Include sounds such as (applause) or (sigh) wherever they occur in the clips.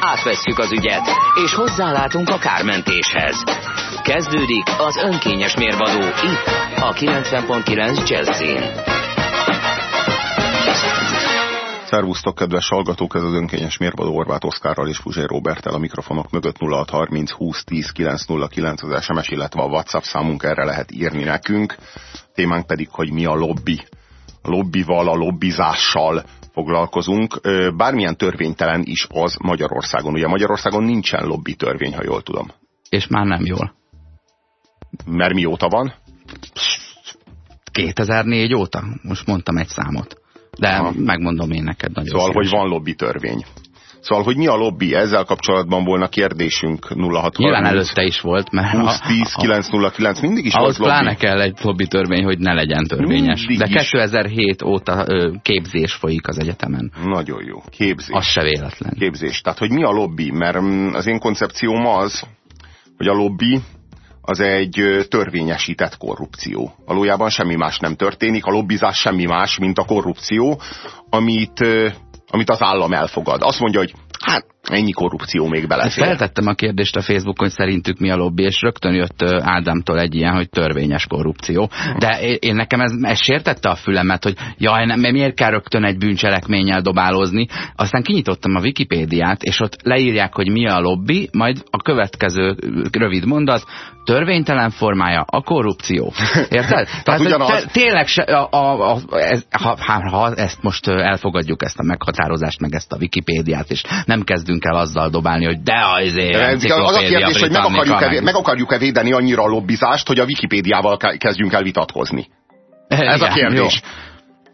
Átvesszük az ügyet, és hozzálátunk a kármentéshez. Kezdődik az önkényes mérvadó itt, a 90.9 Jazzin. Szervusztok, kedves hallgatók, ez az önkényes mérvadó Horváth Oszkárral és Puzsé Robertel a mikrofonok mögött 0630 20 10 909 az SMS, illetve a WhatsApp számunk erre lehet írni nekünk. Témánk pedig, hogy mi a lobby. A lobbival, a lobbizással foglalkozunk. Bármilyen törvénytelen is az Magyarországon. Ugye Magyarországon nincsen lobby törvény, ha jól tudom. És már nem jól. Mert mióta van? 2004 óta? Most mondtam egy számot. De ha. megmondom én neked nagyon Szóval, szíves. hogy van lobby törvény. Szóval, hogy mi a lobby? Ezzel kapcsolatban volna kérdésünk 0630. Nyilván előtte is volt, mert 20 10 909 mindig is ahhoz volt lobby. pláne kell egy lobby törvény, hogy ne legyen törvényes. Mindig De 2007 is. óta ö, képzés folyik az egyetemen. Nagyon jó. Képzés. Az se véletlen. Képzés. Tehát, hogy mi a lobby? Mert mm, az én koncepcióm az, hogy a lobby az egy törvényesített korrupció. Valójában semmi más nem történik, a lobbizás semmi más, mint a korrupció, amit, amit az állam elfogad. Azt mondja, hogy hát ennyi korrupció még belefér. Feltettem a kérdést a Facebookon, hogy szerintük mi a lobby, és rögtön jött Ádámtól egy ilyen, hogy törvényes korrupció. De én nekem ez, ez sértette a fülemet, hogy jaj, nem, miért kell rögtön egy bűncselekménnyel dobálozni. Aztán kinyitottam a Wikipédiát, és ott leírják, hogy mi a lobby, majd a következő rövid mondat, törvénytelen formája a korrupció. Érted? (laughs) Tehát, te, tényleg se, a, a, a, ez, ha, ha ezt most elfogadjuk, ezt a meghatározást, meg ezt a Wikipédiát, és nem kezdünk el azzal dobálni, hogy de azért Az a kérdés, hogy meg akarjuk-e meg akarjuk védeni annyira a lobbizást, hogy a Wikipédiával kezdjünk el vitatkozni. Ez a kérdés. Jó.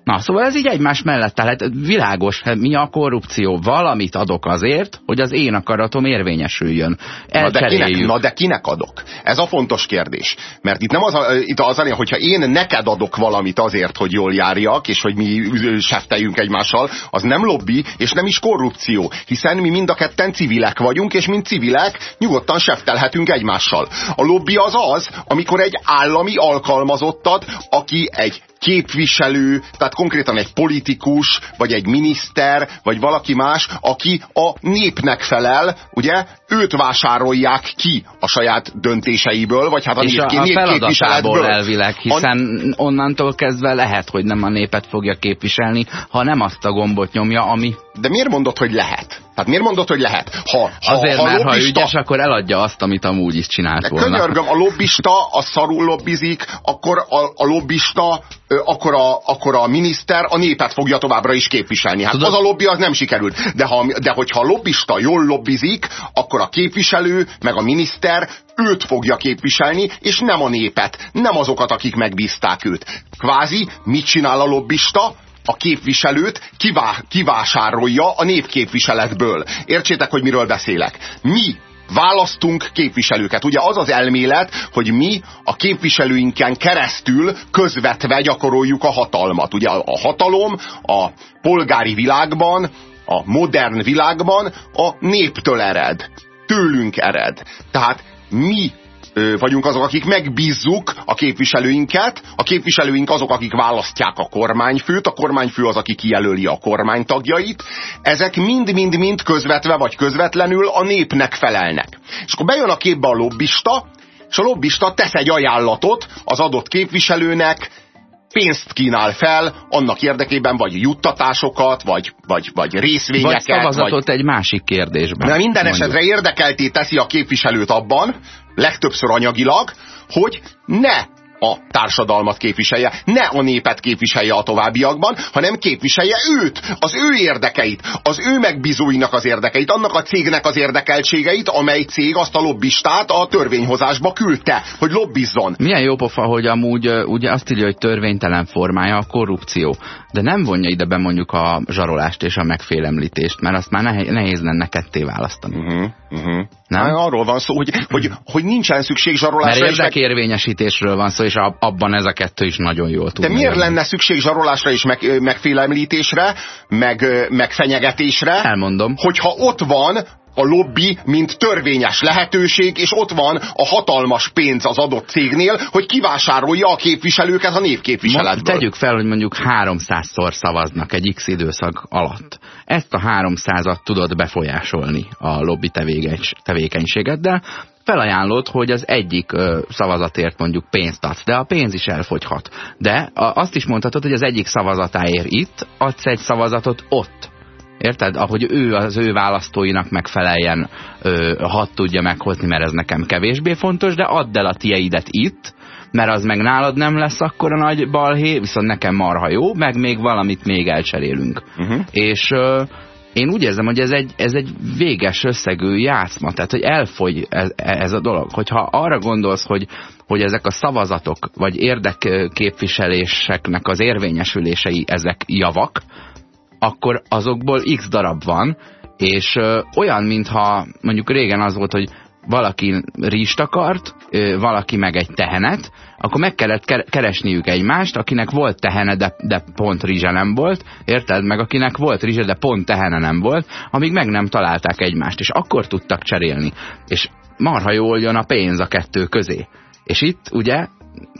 Na, szóval ez így egymás mellett áll. Hát világos, hát mi a korrupció? Valamit adok azért, hogy az én akaratom érvényesüljön. Na de, kinek, na de kinek adok? Ez a fontos kérdés. Mert itt nem az, a, itt az a, hogyha én neked adok valamit azért, hogy jól járjak, és hogy mi sefteljünk egymással, az nem lobby, és nem is korrupció. Hiszen mi mind a ketten civilek vagyunk, és mint civilek nyugodtan seftelhetünk egymással. A lobby az az, amikor egy állami alkalmazottat, aki egy képviselő, tehát konkrétan egy politikus, vagy egy miniszter, vagy valaki más, aki a népnek felel, ugye, őt vásárolják ki a saját döntéseiből, vagy hát a, és nép, a, a feladatából elvileg, hiszen a... onnantól kezdve lehet, hogy nem a népet fogja képviselni, ha nem azt a gombot nyomja, ami... De miért mondod, hogy lehet? Hát miért mondod, hogy lehet? Ha, ha, Azért, ha mert lobbista... ha ügyes, akkor eladja azt, amit amúgy is csinált volna. Könyörgöm, a lobbista, a szarul lobbizik, akkor a, a lobbista, akkor a, akkor a miniszter a népet fogja továbbra is képviselni. Hát Tudod? az a lobby az nem sikerült. De, ha, de hogyha a lobbista jól lobbizik, akkor a képviselő, meg a miniszter őt fogja képviselni, és nem a népet, nem azokat, akik megbízták őt. Kvázi, mit csinál a lobbista? A képviselőt kivá kivásárolja a népképviseletből. Értsétek, hogy miről beszélek. Mi választunk képviselőket. Ugye az az elmélet, hogy mi a képviselőinken keresztül közvetve gyakoroljuk a hatalmat. Ugye a hatalom a polgári világban, a modern világban a néptől ered. Tőlünk ered. Tehát mi vagyunk azok, akik megbízzuk a képviselőinket, a képviselőink azok, akik választják a kormányfőt, a kormányfő az, aki kijelöli a kormánytagjait, ezek mind-mind-mind közvetve vagy közvetlenül a népnek felelnek. És akkor bejön a képbe a lobbista, és a lobbista tesz egy ajánlatot az adott képviselőnek, pénzt kínál fel annak érdekében, vagy juttatásokat, vagy, vagy, vagy részvényeket. Vagy szavazatot vagy... egy másik kérdésben. De minden mondjuk. esetre érdekelté teszi a képviselőt abban, legtöbbször anyagilag, hogy ne a társadalmat képviselje, ne a népet képviselje a továbbiakban, hanem képviselje őt, az ő érdekeit, az ő megbízóinak az érdekeit, annak a cégnek az érdekeltségeit, amely cég azt a lobbistát a törvényhozásba küldte, hogy lobbizzon. Milyen jó pofa, hogy amúgy ugye azt írja, hogy törvénytelen formája a korrupció, de nem vonja ide be mondjuk a zsarolást és a megfélemlítést, mert azt már nehéz lenne ketté választani. Uh -huh, uh -huh. Nem? Hát arról van szó, hogy, hogy, hogy nincsen szükség zsarolásra. Mert érdekérvényesítésről van szó, és abban ez a kettő is nagyon jól tud. De miért lenni. lenne szükség zsarolásra és meg, megfélemlítésre, meg, meg fenyegetésre? Elmondom. Hogyha ott van a lobby, mint törvényes lehetőség, és ott van a hatalmas pénz az adott cégnél, hogy kivásárolja a képviselőket a névképviseletből. Tegyük fel, hogy mondjuk 300-szor szavaznak egy X időszak alatt. Ezt a 300-at tudod befolyásolni a lobby tevékenységeddel, felajánlod, hogy az egyik ö, szavazatért mondjuk pénzt adsz, de a pénz is elfogyhat. De a, azt is mondhatod, hogy az egyik szavazatáért itt adsz egy szavazatot ott Érted? Ahogy ő az ő választóinak megfeleljen, ö, hadd tudja meghozni, mert ez nekem kevésbé fontos, de add el a tieidet itt, mert az meg nálad nem lesz akkor a nagy balhé, viszont nekem marha jó, meg még valamit még elcserélünk. Uh -huh. És ö, én úgy érzem, hogy ez egy, ez egy véges összegű játszma, tehát hogy elfogy ez, ez a dolog. Hogyha arra gondolsz, hogy, hogy ezek a szavazatok, vagy érdekképviseléseknek az érvényesülései, ezek javak, akkor azokból x darab van, és ö, olyan, mintha mondjuk régen az volt, hogy valaki rizst akart, valaki meg egy tehenet, akkor meg kellett keresniük egymást, akinek volt tehene, de, de pont rizse nem volt, érted? Meg akinek volt rizse, de pont tehene nem volt, amíg meg nem találták egymást, és akkor tudtak cserélni. És marha jól jön a pénz a kettő közé. És itt ugye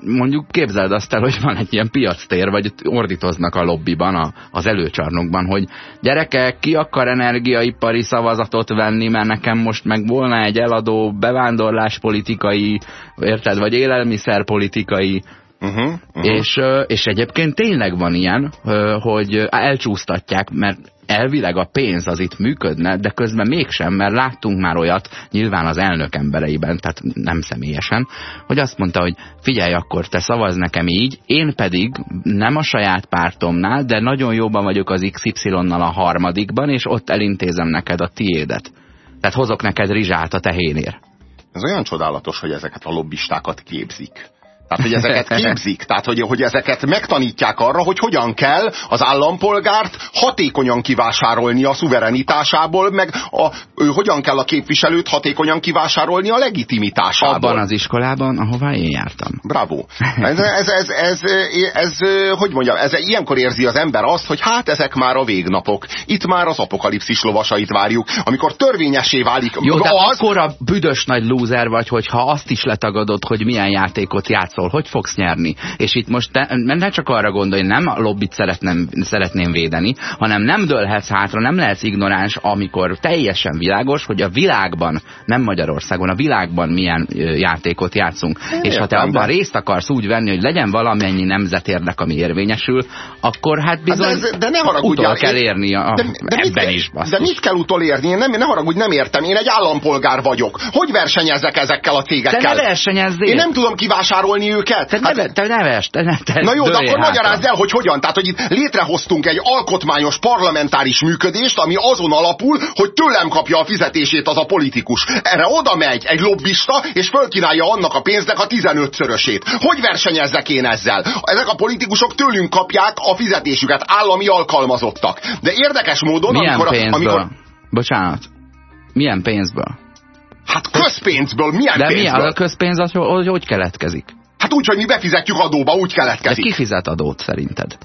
mondjuk képzeld azt el, hogy van egy ilyen piactér, vagy ordítoznak a lobbiban, a, az előcsarnokban, hogy gyerekek, ki akar energiaipari szavazatot venni, mert nekem most meg volna egy eladó bevándorláspolitikai, érted, vagy élelmiszerpolitikai Uh -huh, uh -huh. És, és egyébként tényleg van ilyen, hogy elcsúsztatják, mert elvileg a pénz az itt működne, de közben mégsem, mert láttunk már olyat, nyilván az elnök embereiben, tehát nem személyesen, hogy azt mondta, hogy figyelj, akkor te szavaz nekem így, én pedig nem a saját pártomnál, de nagyon jóban vagyok az XY-nal a harmadikban, és ott elintézem neked a tiédet. Tehát hozok neked rizsát a tehénér. Ez olyan csodálatos, hogy ezeket a lobbistákat képzik. Tehát, hogy ezeket (laughs) képzik, tehát, hogy, hogy ezeket megtanítják arra, hogy hogyan kell az állampolgárt hatékonyan kivásárolni a szuverenitásából, meg a, ő, hogyan kell a képviselőt hatékonyan kivásárolni a legitimitásából. Abban az iskolában, ahová én jártam. Bravo. Ez, (laughs) ez, ez, ez, ez, ez hogy mondjam, ez, ilyenkor érzi az ember azt, hogy hát ezek már a végnapok. Itt már az apokalipszis lovasait várjuk, amikor törvényesé válik. Jó, de az... akkor a büdös nagy lúzer vagy, hogyha azt is letagadod, hogy milyen játékot játszol harcol, hogy fogsz nyerni. És itt most te, ne csak arra gondolj, nem a lobbit szeretném, szeretném védeni, hanem nem dőlhetsz hátra, nem lehetsz ignoráns, amikor teljesen világos, hogy a világban, nem Magyarországon, a világban milyen játékot játszunk. Én és ha te abban részt akarsz úgy venni, hogy legyen valamennyi nemzetérdek, ami érvényesül, akkor hát, hát bizony de, de ne utol kell érni a, de, de ebben mit, is. Basszus. De mit kell utolérni? Én nem, ne haragudj, nem értem. Én egy állampolgár vagyok. Hogy versenyezek ezekkel a cégekkel? Te ne versenyezzél. Én nem tudom kivásárolni őket. Te, hát, te neves, te, ne, te Na jó, de akkor magyarázd el, hogy hogyan. Tehát, hogy itt létrehoztunk egy alkotmányos parlamentáris működést, ami azon alapul, hogy tőlem kapja a fizetését az a politikus. Erre oda megy egy lobbista, és fölkínálja annak a pénznek a 15-szörösét. Hogy versenyezzek én ezzel? Ezek a politikusok tőlünk kapják a fizetésüket, állami alkalmazottak. De érdekes módon, Milyen amikor... Pénzből? amikor... Bocsánat. Milyen pénzből? Hát közpénzből, milyen De pénzből? mi a közpénz, az hogy, hogy keletkezik? Hát úgy, hogy mi befizetjük adóba, úgy keletkezik. De ki fizet adót szerinted?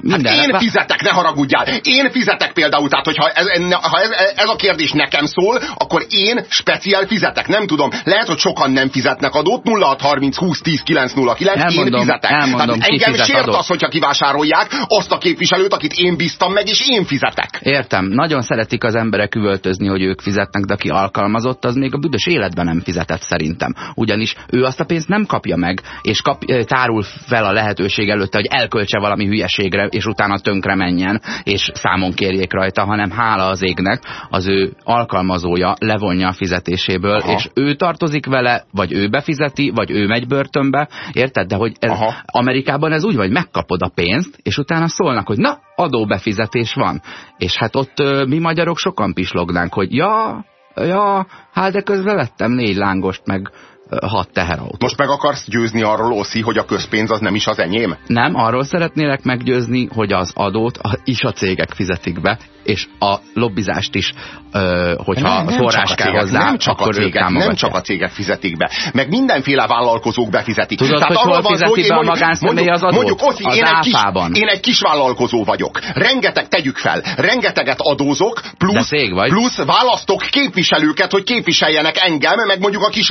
Minden hát én fizetek, ne haragudjál. Én fizetek például, tehát hogyha ez, ha ez, ez a kérdés nekem szól, akkor én speciál fizetek. Nem tudom, lehet, hogy sokan nem fizetnek adót, 0630 20 10 909, elmondom, én fizetek. Elmondom, tehát engem fizet sért adót. az, hogyha kivásárolják azt a képviselőt, akit én bíztam meg, és én fizetek. Értem. Nagyon szeretik az emberek üvöltözni, hogy ők fizetnek, de aki alkalmazott, az még a büdös életben nem fizetett szerintem. Ugyanis ő azt a pénzt nem kapja meg, és kap, tárul fel a lehetőség előtte, hogy elköltse valami hülyeségre, és utána tönkre menjen, és számon kérjék rajta, hanem hála az égnek az ő alkalmazója levonja a fizetéséből, Aha. és ő tartozik vele, vagy ő befizeti, vagy ő megy börtönbe, érted? De hogy ez, Amerikában ez úgy vagy, megkapod a pénzt, és utána szólnak, hogy na, adóbefizetés van. És hát ott mi magyarok sokan pislognánk, hogy ja, ja, hát de közben vettem négy lángost, meg hat teherautó. Most meg akarsz győzni arról, Oszi, hogy a közpénz az nem is az enyém? Nem, arról szeretnélek meggyőzni, hogy az adót is a cégek fizetik be, és a lobbizást is, ö, hogyha nem, nem forrás kell hozzá, nem csak, akkor a cégek, nem csak a cégek fizetik be, meg mindenféle vállalkozók befizetik. Tudod, Tehát hogy hol fizeti be a magánszemély az adót? Mondjuk, Oszi, az én, egy kis, én egy kis vállalkozó vagyok. Rengeteg, tegyük fel, rengeteget adózok, plusz, plusz választok képviselőket, hogy képviseljenek engem, meg mondjuk a kis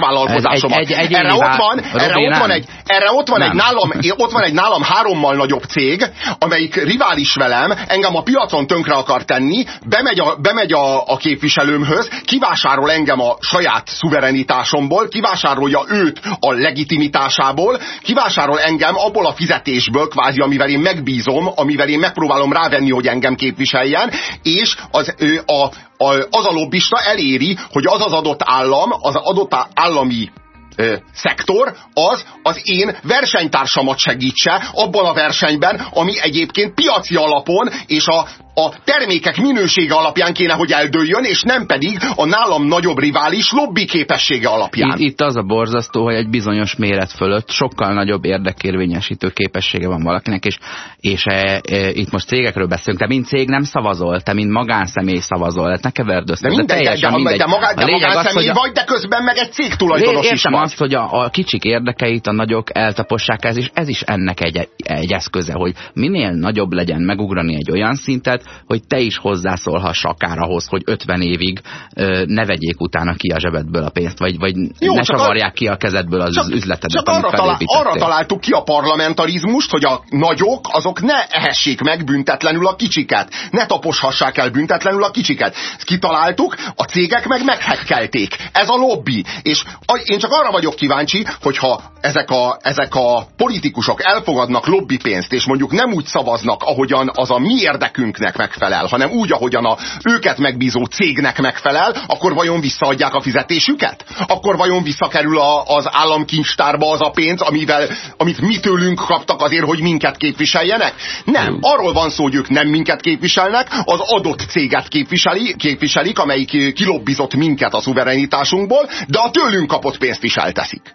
vállalkozásomat. Egy, egy, erre, ott van, erre, ott van egy, erre ott van egy nálam, (laughs) ott van egy nálam hárommal nagyobb cég, amelyik rivális velem, engem a piacon tönkre akar tenni, bemegy a, bemegy a, a képviselőmhöz, kivásárol engem a saját szuverenitásomból, kivásárolja őt a legitimitásából, kivásárol engem abból a fizetésből, kvázi, amivel én megbízom, amivel én megpróbálom rávenni, hogy engem képviseljen, és az, a, a, az a lobbista eléri, hogy az az adott állam, az adott állami ö, szektor az az én versenytársamat segítse abban a versenyben, ami egyébként piaci alapon és a a termékek minősége alapján kéne, hogy eldőljön, és nem pedig a nálam nagyobb rivális lobby képessége alapján. Itt, itt az a borzasztó, hogy egy bizonyos méret fölött sokkal nagyobb érdekérvényesítő képessége van valakinek, és, és e, e, itt most cégekről beszélünk, te mint cég nem szavazol, te mint magánszemély szavazol, hát ne keverd össze. De, mindegy, de, de, mindegy. de, magá, de magánszemély az, vagy, de közben meg egy cég tulajdonos is van. Azt, hogy a, a kicsik érdekeit a nagyok eltapossák, ez is, ez is ennek egy, egy eszköze, hogy minél nagyobb legyen megugrani egy olyan szintet, hogy te is hozzászólhass akár ahhoz, hogy 50 évig ö, ne vegyék utána ki a zsebedből a pénzt, vagy, vagy Jó, ne csavarják a... ki a kezedből az csak, üzletedet, csak arra, talál, arra találtuk ki a parlamentarizmust, hogy a nagyok azok ne ehessék meg büntetlenül a kicsiket, ne taposhassák el büntetlenül a kicsiket. Ezt kitaláltuk, a cégek meg meghekkelték. Ez a lobby. És én csak arra vagyok kíváncsi, hogyha ezek a, ezek a politikusok elfogadnak lobbipénzt, és mondjuk nem úgy szavaznak, ahogyan az a mi érdekünknek megfelel, hanem úgy, ahogyan a őket megbízó cégnek megfelel, akkor vajon visszaadják a fizetésüket? Akkor vajon visszakerül a, az államkincstárba az a pénz, amivel, amit mi tőlünk kaptak azért, hogy minket képviseljenek? Nem. Arról van szó, hogy ők nem minket képviselnek, az adott céget képviseli, képviselik, amelyik kilobbizott minket a szuverenitásunkból, de a tőlünk kapott pénzt viselteszik.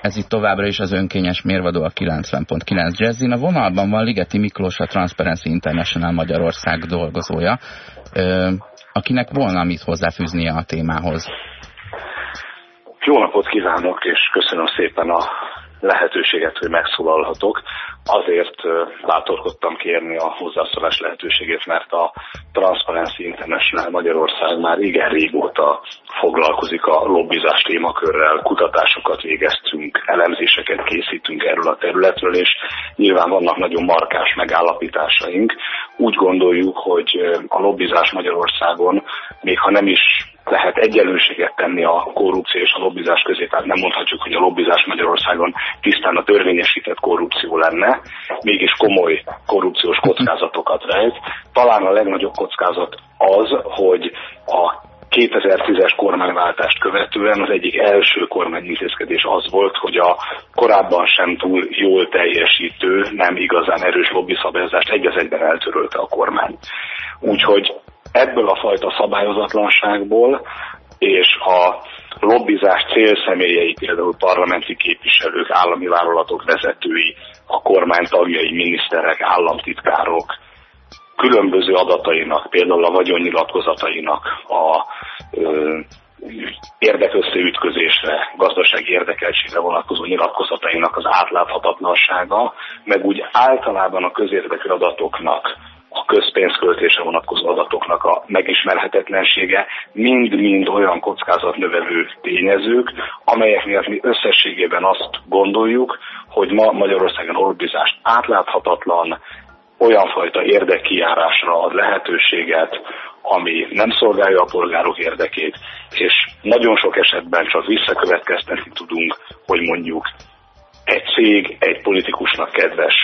Ez itt továbbra is az önkényes mérvadó a 90.9 Jazzin. A vonalban van Ligeti Miklós, a Transparency International Magyarország dolgozója, akinek volna mit hozzáfűznie a témához. Jó napot kívánok, és köszönöm szépen a lehetőséget, hogy megszólalhatok. Azért látorkodtam kérni a hozzászólás lehetőségét, mert a Transparency International Magyarország már igen régóta foglalkozik a lobbizás témakörrel, kutatásokat végeztünk, elemzéseket készítünk erről a területről, és nyilván vannak nagyon markás megállapításaink. Úgy gondoljuk, hogy a lobbizás Magyarországon, még ha nem is lehet egyenlőséget tenni a korrupció és a lobbizás közé, tehát nem mondhatjuk, hogy a lobbizás Magyarországon tisztán a törvényesített korrupció lenne, mégis komoly korrupciós kockázatokat rejt. Talán a legnagyobb kockázat az, hogy a 2010-es kormányváltást követően az egyik első kormányintézkedés az volt, hogy a korábban sem túl jól teljesítő, nem igazán erős lobbyszabályozást egy az egyben eltörölte a kormány. Úgyhogy ebből a fajta szabályozatlanságból és a lobbizás célszemélyei, például parlamenti képviselők, állami vállalatok vezetői, a kormány tagjai, miniszterek, államtitkárok különböző adatainak, például a vagyonnyilatkozatainak, a ö, érdekösszeütközésre, gazdasági érdekeltségre vonatkozó nyilatkozatainak az átláthatatlansága, meg úgy általában a közérdekű adatoknak a közpénzköltése vonatkozó adatoknak a megismerhetetlensége mind-mind olyan kockázatnövelő tényezők, amelyek miatt mi összességében azt gondoljuk, hogy ma Magyarországon lobbizás átláthatatlan, olyan fajta érdekkiárásra ad lehetőséget, ami nem szolgálja a polgárok érdekét, és nagyon sok esetben csak visszakövetkeztetni tudunk, hogy mondjuk egy cég egy politikusnak kedves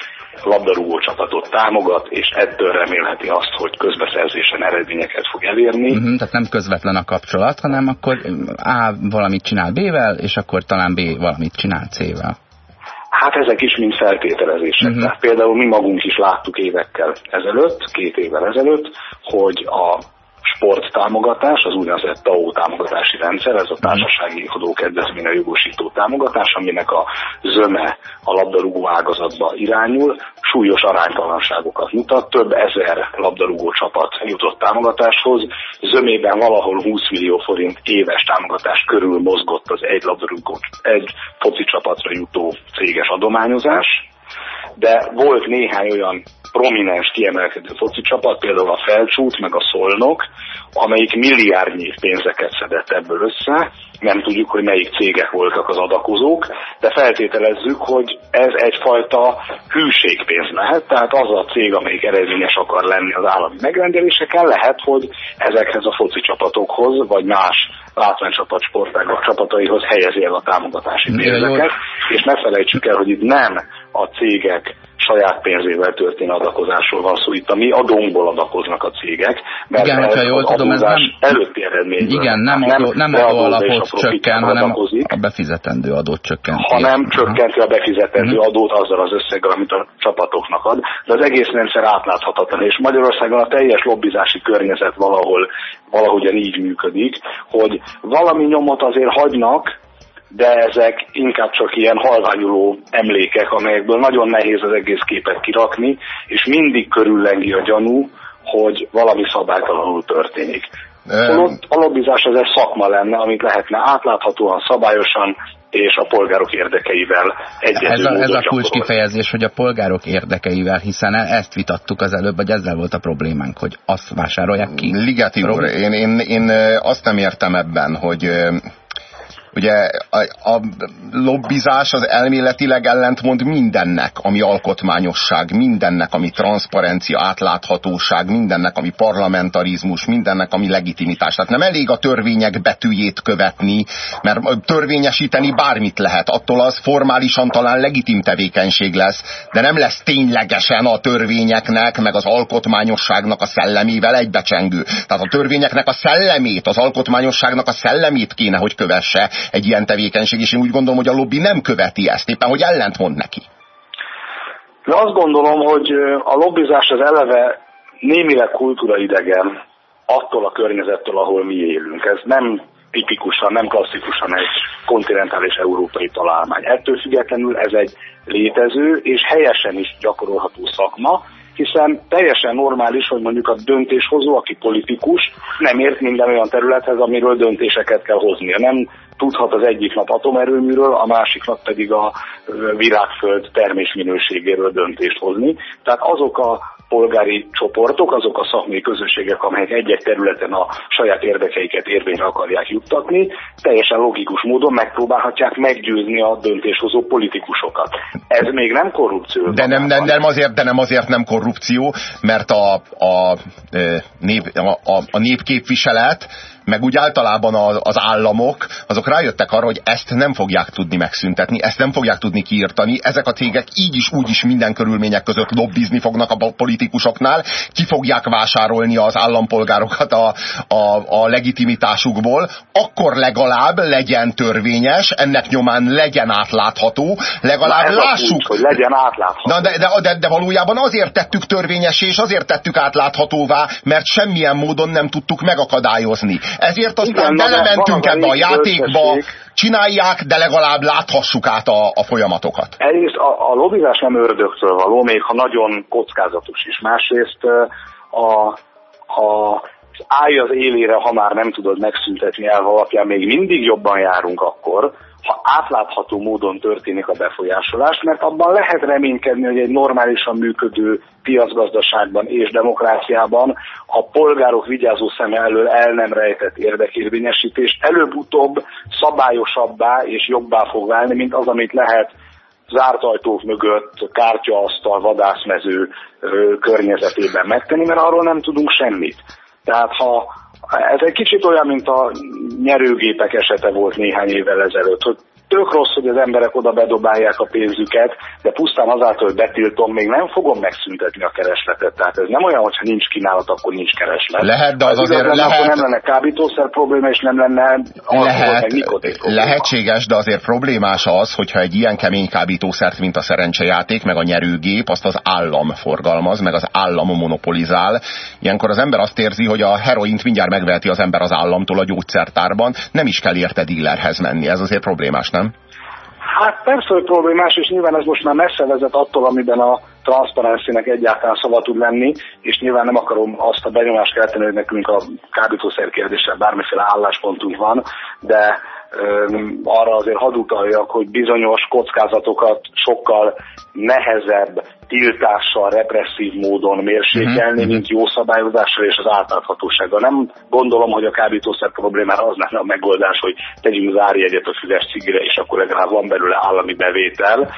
labdarúgó csapatot támogat, és ettől remélheti azt, hogy közbeszerzésen eredményeket fog elérni. Uh-huh, tehát nem közvetlen a kapcsolat, hanem akkor A valamit csinál B-vel, és akkor talán B valamit csinál C-vel. Hát ezek is mind feltételezések. Uh-huh. Tehát például mi magunk is láttuk évekkel ezelőtt, két évvel ezelőtt, hogy a sporttámogatás, az úgynevezett TAO támogatási rendszer, ez a mhm. társasági adókedvezményre jogosító támogatás, aminek a zöme a labdarúgó ágazatba irányul, súlyos aránytalanságokat mutat, több ezer labdarúgó csapat jutott támogatáshoz, zömében valahol 20 millió forint éves támogatás körül mozgott az egy labdarúgó, egy foci csapatra jutó céges adományozás, de volt néhány olyan prominens kiemelkedő foci csapat, például a Felcsút, meg a Szolnok, amelyik milliárdnyi pénzeket szedett ebből össze, nem tudjuk, hogy melyik cégek voltak az adakozók, de feltételezzük, hogy ez egyfajta hűségpénz lehet, tehát az a cég, amelyik eredményes akar lenni az állami megrendeléseken, lehet, hogy ezekhez a foci csapatokhoz, vagy más látványcsapat sportágak csapataihoz helyezi el a támogatási pénzeket, és ne felejtsük el, hogy itt nem a cégek saját pénzével történő adakozásról van szó. Itt a mi adónkból adakoznak a cégek, mert igen, ez jól tudom, ez nem, előtti eredmény. Igen, nem, nem, adó, nem adó alapot csökken, hanem a befizetendő adót csökken. Hanem csökkenti a befizetendő uh-huh. adót azzal az összeggel, amit a csapatoknak ad. De az egész rendszer átláthatatlan, és Magyarországon a teljes lobbizási környezet valahol valahogyan így működik, hogy valami nyomot azért hagynak, de ezek inkább csak ilyen halványuló emlékek, amelyekből nagyon nehéz az egész képet kirakni, és mindig körüllengi a gyanú, hogy valami szabálytalanul történik. Holott a lobbizás az egy szakma lenne, amit lehetne átláthatóan, szabályosan és a polgárok érdekeivel egyező Ez a, ez a kulcs kifejezés, hogy a polgárok érdekeivel, hiszen e- ezt vitattuk az előbb, hogy ezzel volt a problémánk, hogy azt vásárolják ki. Ligeti úr, én, én, én azt nem értem ebben, hogy Ugye a, a lobbizás az elméletileg ellentmond mindennek, ami alkotmányosság, mindennek, ami transzparencia, átláthatóság, mindennek, ami parlamentarizmus, mindennek, ami legitimitás. Tehát nem elég a törvények betűjét követni, mert törvényesíteni bármit lehet. Attól az formálisan talán legitim tevékenység lesz, de nem lesz ténylegesen a törvényeknek, meg az alkotmányosságnak a szellemével egybecsengő. Tehát a törvényeknek a szellemét, az alkotmányosságnak a szellemét kéne, hogy kövesse egy ilyen tevékenység, és én úgy gondolom, hogy a lobby nem követi ezt, éppen hogy ellentmond neki. De azt gondolom, hogy a lobbizás az eleve némileg kultúraidegen attól a környezettől, ahol mi élünk. Ez nem tipikusan, nem klasszikusan egy kontinentális európai találmány. Ettől függetlenül ez egy létező és helyesen is gyakorolható szakma, hiszen teljesen normális, hogy mondjuk a döntéshozó, aki politikus, nem ért minden olyan területhez, amiről döntéseket kell hoznia. Nem tudhat az egyik nap atomerőműről, a másik nap pedig a virágföld termésminőségéről döntést hozni. Tehát azok a polgári csoportok, azok a szakmai közösségek, amelyek egy-egy területen a saját érdekeiket érvényre akarják juttatni, teljesen logikus módon megpróbálhatják meggyőzni a döntéshozó politikusokat. Ez még nem korrupció. De nem, nem, nem, azért, de nem azért nem korrupció, mert a, a, nép, a, a népképviselet meg úgy általában az államok, azok rájöttek arra, hogy ezt nem fogják tudni megszüntetni, ezt nem fogják tudni kiirtani. Ezek a cégek így is, úgy is minden körülmények között lobbizni fognak a politikusoknál, ki fogják vásárolni az állampolgárokat a, a, a legitimitásukból, akkor legalább legyen törvényes, ennek nyomán legyen átlátható, legalább lássuk. Úgy, hogy legyen átlátható. Na, de, de, de, de valójában azért tettük törvényes és azért tettük átláthatóvá, mert semmilyen módon nem tudtuk megakadályozni. Ezért aztán Igen, belementünk ebbe a játékba, csinálják, de legalább láthassuk át a, a folyamatokat. Egyrészt a, a lobbizás nem ördögtől való, még ha nagyon kockázatos is. Másrészt a, a állj az élére, ha már nem tudod megszüntetni el alapján, még mindig jobban járunk akkor, ha átlátható módon történik a befolyásolás, mert abban lehet reménykedni, hogy egy normálisan működő piacgazdaságban és demokráciában a polgárok vigyázó szeme elől el nem rejtett érdekérvényesítés előbb-utóbb szabályosabbá és jobbá fog válni, mint az, amit lehet zárt ajtók mögött, kártyaasztal, vadászmező környezetében megtenni, mert arról nem tudunk semmit. Tehát ha ez egy kicsit olyan, mint a nyerőgépek esete volt néhány évvel ezelőtt, hogy tök rossz, hogy az emberek oda bedobálják a pénzüket, de pusztán azáltal, hogy betiltom, még nem fogom megszüntetni a keresletet. Tehát ez nem olyan, hogyha nincs kínálat, akkor nincs kereslet. Lehet, de az azért lenne, lehet... Nem lenne kábítószer probléma, és nem lenne lehet, meg nikotin probléma. Lehetséges, de azért problémás az, hogyha egy ilyen kemény kábítószert, mint a szerencsejáték, meg a nyerőgép, azt az állam forgalmaz, meg az állam monopolizál. Ilyenkor az ember azt érzi, hogy a heroint mindjárt megveheti az ember az államtól a gyógyszertárban, nem is kell érte dílerhez menni. Ez azért problémás, nem? Hát persze, hogy problémás, és nyilván ez most már messze vezet attól, amiben a transzparenciának egyáltalán szava tud lenni, és nyilván nem akarom azt a benyomást kelteni, hogy nekünk a kábítószer kérdéssel bármiféle álláspontunk van, de arra azért hadd utaljak, hogy bizonyos kockázatokat sokkal nehezebb tiltással, represszív módon mérsékelni, uh-huh. mint jó szabályozással és az átláthatósággal. Nem gondolom, hogy a kábítószer problémára az lenne a megoldás, hogy tegyünk zárjegyet a füves cigire, és akkor legalább van belőle állami bevétel,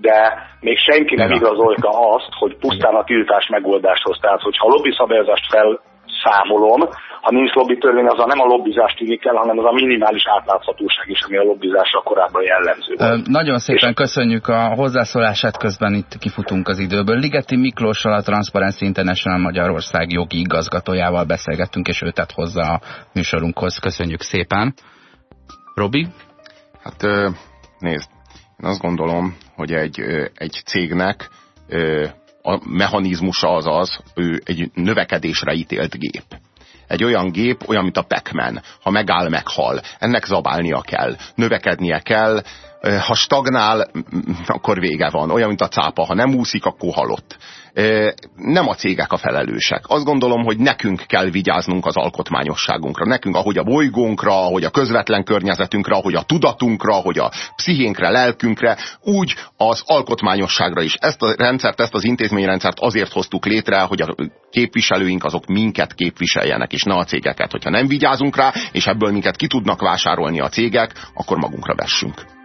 de még senki nem igazolta azt, hogy pusztán a tiltás megoldáshoz. Tehát, hogyha a lobby szabályozást fel számolom, ha nincs lobby törvény, az a nem a lobbizást tűnik el, hanem az a minimális átláthatóság is, ami a lobbizásra korábban jellemző volt. Nagyon szépen És... köszönjük a hozzászólását, közben itt kifutunk az időből. Ligeti Miklóssal, a Transparency International Magyarország jogi igazgatójával beszélgettünk, és ő tett hozzá a műsorunkhoz. Köszönjük szépen. Robi? Hát nézd, én azt gondolom, hogy egy, egy cégnek a mechanizmusa az az, ő egy növekedésre ítélt gép. Egy olyan gép, olyan, mint a Pac-Man. Ha megáll, meghal. Ennek zabálnia kell. Növekednie kell. Ha stagnál, akkor vége van. Olyan, mint a cápa. Ha nem úszik, akkor halott nem a cégek a felelősek. Azt gondolom, hogy nekünk kell vigyáznunk az alkotmányosságunkra. Nekünk, ahogy a bolygónkra, ahogy a közvetlen környezetünkre, ahogy a tudatunkra, ahogy a pszichénkre, lelkünkre, úgy az alkotmányosságra is. Ezt a rendszert, ezt az intézményrendszert azért hoztuk létre, hogy a képviselőink azok minket képviseljenek, és ne a cégeket. Hogyha nem vigyázunk rá, és ebből minket ki tudnak vásárolni a cégek, akkor magunkra vessünk.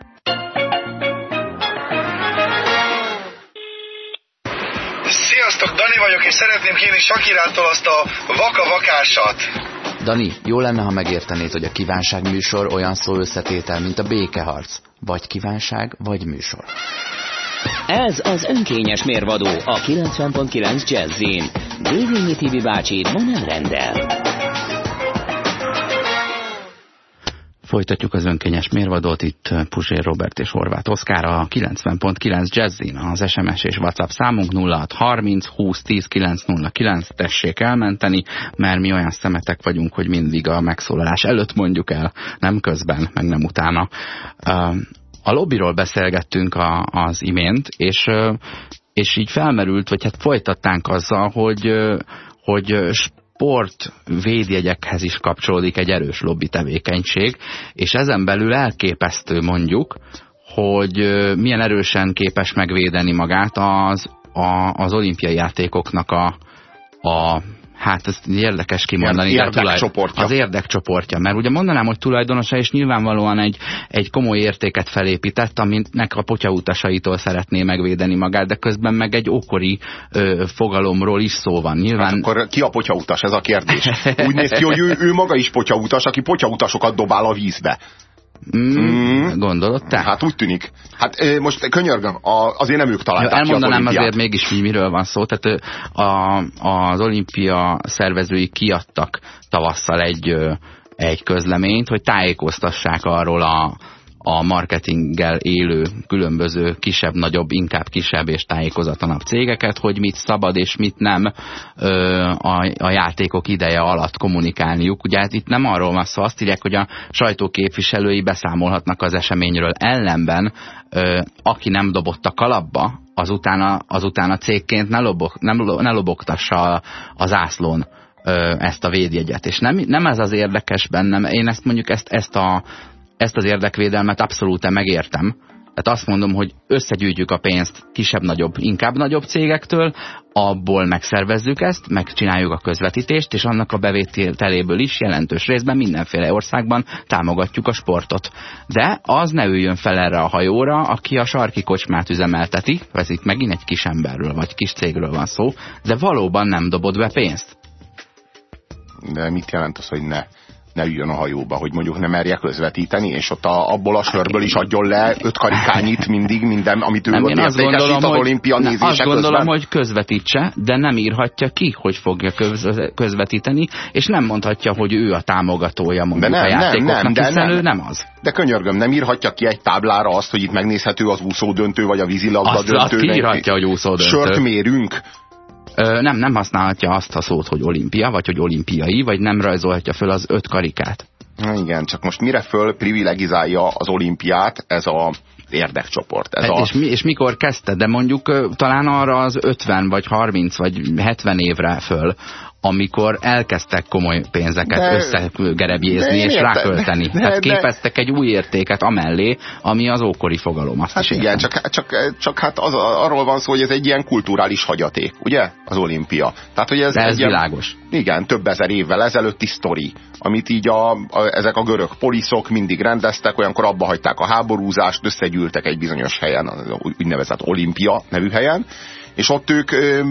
Sziasztok, Dani vagyok, és szeretném kérni Sakirától azt a vaka-vakásat. Dani, jó lenne, ha megértenéd, hogy a kívánság műsor olyan szó összetétel, mint a békeharc. Vagy kívánság, vagy műsor. Ez az önkényes mérvadó a 90.9 Jazzin. Dévényi Tibi bácsi ma nem rendel. Folytatjuk az önkényes mérvadót, itt Puzsér Robert és Horváth Oszkár a 90.9 Jazzin, az SMS és WhatsApp számunk 0630 20 10 909, tessék elmenteni, mert mi olyan szemetek vagyunk, hogy mindig a megszólalás előtt mondjuk el, nem közben, meg nem utána. A lobbyról beszélgettünk a, az imént, és, és így felmerült, vagy hát folytattánk azzal, hogy, hogy sport védjegyekhez is kapcsolódik egy erős lobby tevékenység, és ezen belül elképesztő mondjuk, hogy milyen erősen képes megvédeni magát az, a, az olimpiai játékoknak a, a Hát ez érdekes kimondani. Érdekcsoportja. Az érdekcsoportja. Mert ugye mondanám, hogy tulajdonosa és nyilvánvalóan egy, egy komoly értéket felépített, aminek a potyautasaitól szeretné megvédeni magát, de közben meg egy okori ö, fogalomról is szó van. Nyilván... Hát akkor ki a potyautas, ez a kérdés. Úgy néz ki, hogy ő, ő maga is potyautas, aki potyautasokat dobál a vízbe. Mm, mm. Gondolod te? Hát úgy tűnik. Hát most könyörgöm, azért nem ők találták Elmondanám ki az azért mégis, hogy miről van szó. Tehát a, az olimpia szervezői kiadtak tavasszal egy, egy közleményt, hogy tájékoztassák arról a, a marketinggel élő különböző kisebb-nagyobb, inkább kisebb és tájékozatlanabb cégeket, hogy mit szabad és mit nem ö, a, a játékok ideje alatt kommunikálniuk. Ugye hát itt nem arról van szó, azt írják, hogy a sajtóképviselői beszámolhatnak az eseményről ellenben, ö, aki nem dobott a kalapba, azután azután a cégként ne, lobog, nem, ne lobogtassa az ászlón ezt a védjegyet. És nem, nem ez az érdekes bennem, én ezt mondjuk ezt, ezt a ezt az érdekvédelmet abszolút megértem. Tehát azt mondom, hogy összegyűjtjük a pénzt kisebb-nagyobb, inkább nagyobb cégektől, abból megszervezzük ezt, megcsináljuk a közvetítést, és annak a bevételéből is jelentős részben mindenféle országban támogatjuk a sportot. De az ne üljön fel erre a hajóra, aki a sarki kocsmát üzemelteti, ez itt megint egy kis emberről vagy kis cégről van szó, de valóban nem dobod be pénzt. De mit jelent az, hogy ne? Ne üljön a hajóba, hogy mondjuk nem merje közvetíteni, és ott a, abból a sörből is adjon le öt karikányit mindig, minden, amit ő nem, ott azt gondolom, az olimpia hogy, Azt gondolom, közben. hogy közvetítse, de nem írhatja ki, hogy fogja köz, közvetíteni, és nem mondhatja, hogy ő a támogatója mondjuk de nem, a játékoknak, nem, nem, hiszen nem. ő nem az. De könyörgöm, nem írhatja ki egy táblára azt, hogy itt megnézhető az úszó döntő, vagy a vízilabda azt, döntő. Azt kiírhatja, hogy úszó döntő. Sört mérünk. Ö, nem, nem használhatja azt a szót, hogy olimpia, vagy hogy olimpiai, vagy nem rajzolhatja föl az öt karikát. Na igen, csak most mire föl privilegizálja az olimpiát ez a érdekcsoport. Ez hát a... és, mi, és mikor kezdte? De mondjuk talán arra az 50 vagy 30 vagy 70 évre föl, amikor elkezdtek komoly pénzeket de, összegerebjézni és rákölteni. De, hát képeztek egy új értéket amellé, ami az ókori fogalom. Azt hát is igen, csak, csak, csak hát az, arról van szó, hogy ez egy ilyen kulturális hagyaték, ugye? Az olimpia. Tehát, hogy ez, de ez egy világos. Ilyen, igen, több ezer évvel ezelőtti sztori, amit így a, a, ezek a görög poliszok mindig rendeztek, olyankor abba hagyták a háborúzást, összegyűltek egy bizonyos helyen, úgynevezett olimpia nevű helyen, és ott ők ö,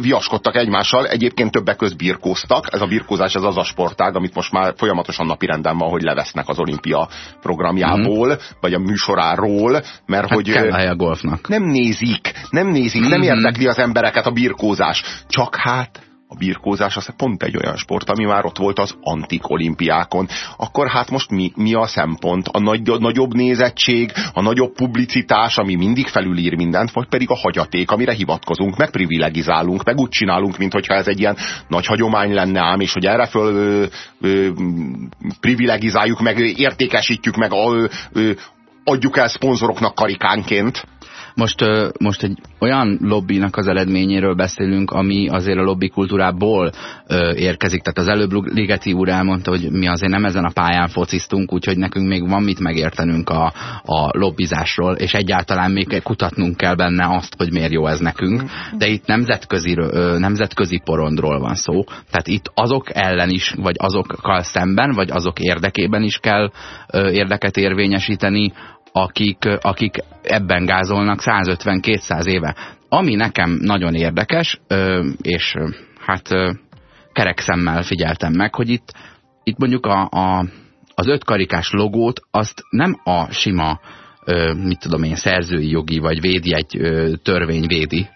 viaskodtak egymással, egyébként többek köz birkóztak. Ez a birkózás, ez az a sportág, amit most már folyamatosan napirenden van, hogy levesznek az olimpia programjából, mm. vagy a műsoráról, mert hát hogy... Kell a golfnak. Nem nézik, nem nézik, mm -hmm. nem mhm. érdekli az embereket a birkózás. Csak hát a birkózás az pont egy olyan sport, ami már ott volt az antik olimpiákon. Akkor hát most mi, mi a szempont? A nagy, nagyobb nézettség, a nagyobb publicitás, ami mindig felülír mindent, vagy pedig a hagyaték, amire hivatkozunk, meg privilegizálunk, meg úgy csinálunk, mintha ez egy ilyen nagy hagyomány lenne ám, és hogy erre föl ö, ö, privilegizáljuk, meg értékesítjük, meg ö, ö, adjuk el szponzoroknak karikánként. Most, most egy olyan lobbynak az eredményéről beszélünk, ami azért a lobby kultúrából érkezik. Tehát az előbb Ligeti úr elmondta, hogy mi azért nem ezen a pályán fociztunk, úgyhogy nekünk még van mit megértenünk a, a lobbizásról, és egyáltalán még kutatnunk kell benne azt, hogy miért jó ez nekünk. De itt nemzetközi, nemzetközi porondról van szó. Tehát itt azok ellen is, vagy azokkal szemben, vagy azok érdekében is kell érdeket érvényesíteni, akik, akik ebben gázolnak 150-200 éve. Ami nekem nagyon érdekes, és hát kerek szemmel figyeltem meg, hogy itt, itt mondjuk a, a, az ötkarikás logót azt nem a sima, mit tudom én, szerzői jogi vagy védjegy törvény védi,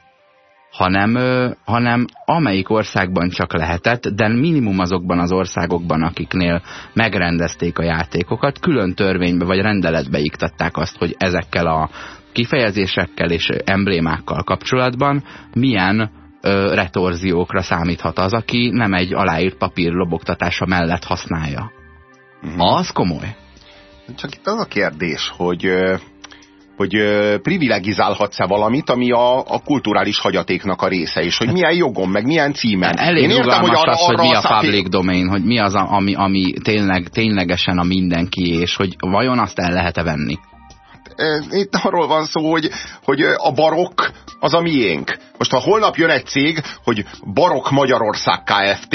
hanem, hanem amelyik országban csak lehetett, de minimum azokban az országokban, akiknél megrendezték a játékokat, külön törvénybe vagy rendeletbe iktatták azt, hogy ezekkel a kifejezésekkel és emblémákkal kapcsolatban milyen ö, retorziókra számíthat az, aki nem egy aláírt papír lobogtatása mellett használja. Mm. Az komoly. Csak itt az a kérdés, hogy hogy privilegizálhatsz-e valamit, ami a, a kulturális hagyatéknak a része, és hogy milyen jogon, meg milyen címen. Elég Én értem, hogy arra, az, arra hogy mi a public domain, hogy mi az, ami, ami tényleg, ténylegesen a mindenki, és hogy vajon azt el lehet-e venni? Hát, itt arról van szó, hogy, hogy a barokk az a miénk. Most ha holnap jön egy cég, hogy Barok Magyarország Kft.,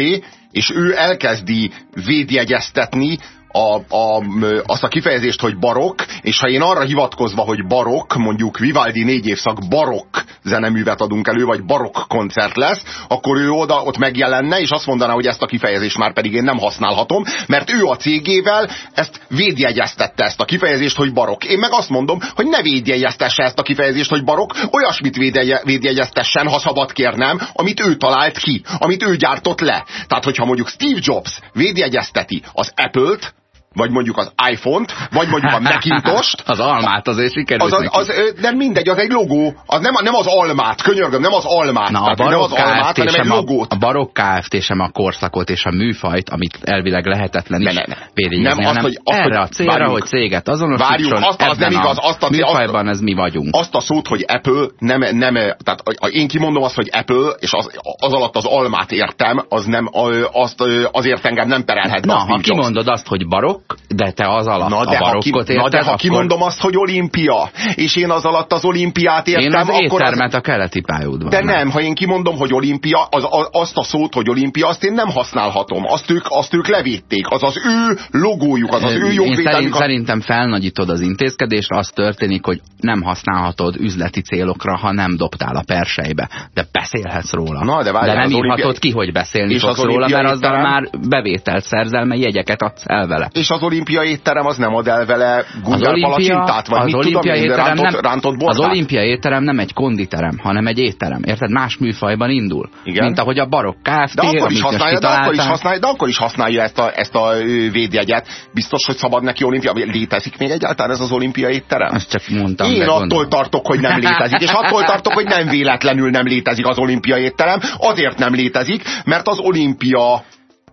és ő elkezdi védjegyeztetni a, a, azt a kifejezést, hogy barokk, és ha én arra hivatkozva, hogy barokk, mondjuk Vivaldi négy évszak barokk zeneművet adunk elő, vagy barokk koncert lesz, akkor ő oda ott megjelenne, és azt mondaná, hogy ezt a kifejezést már pedig én nem használhatom, mert ő a cégével ezt védjegyeztette ezt a kifejezést, hogy barokk. Én meg azt mondom, hogy ne védjegyeztesse ezt a kifejezést, hogy barokk, olyasmit védjegyeztessen, ha szabad kérnem, amit ő talált ki, amit ő gyártott le. Tehát, hogyha mondjuk Steve Jobs védjegyezteti az Apple-t, vagy mondjuk az iPhone-t, vagy mondjuk a Macintost. (laughs) az almát azért sikerült az, az, az, Nem mindegy, az egy logó. Az nem, nem az almát, könyörgöm, nem az almát. Na, a Tehát, nem az almát, hanem egy logót. A, a barokk Kft. sem a korszakot és a műfajt, amit elvileg lehetetlen is ne, ne, Nem azt, hogy, azt, erre a célra, várjuk, hogy céget azonosítson. Várjuk, azt, az nem igaz. Azt a, műfajban azt, ez mi vagyunk. Azt a szót, hogy Apple, nem, nem, tehát én kimondom azt, hogy Apple, és az, az alatt az almát értem, az nem, azt, azért engem nem perelhet. Na, ha kimondod azt, hogy barokk, barokk, de te az alatt na de a barokkot ha ki, Na de ha akkor... kimondom azt, hogy olimpia, és én az alatt az olimpiát értem, Én az akkor az... a keleti pályaudvarnál. De nem, ha én kimondom, hogy olimpia, az, az, azt a szót, hogy olimpia, azt én nem használhatom. Azt ők, azt ők levédték. Az az ő logójuk, az az ő jogvédelmük. szerint, szerintem felnagyítod az intézkedést, az történik, hogy nem használhatod üzleti célokra, ha nem dobtál a persejbe. De beszélhetsz róla. Na, de várjál, de nem az írhatod olimpiai- ki, hogy beszélni És fogsz az róla, mert azzal már bevételt szerzel, mert jegyeket adsz el vele. És az olimpiai étterem az nem ad el vele Az gungel olimpia, palacsintát, vagy az mit olimpia tudom én, étterem rántott, nem, rántott az olimpia étterem nem egy konditerem, hanem egy étterem. Érted? Más műfajban indul. Igen. Mint ahogy a barokk Kft. De akkor, is használja, de, akkor is használja, de akkor is használja ezt a, ezt a védjegyet. Biztos, hogy szabad neki olimpia. Létezik még egyáltalán ez az olimpiai étterem? Azt csak mondtam. Én attól gondolom. tartok, hogy nem létezik, és attól tartok, hogy nem véletlenül nem létezik az olimpiai étterem. Azért nem létezik, mert az olimpia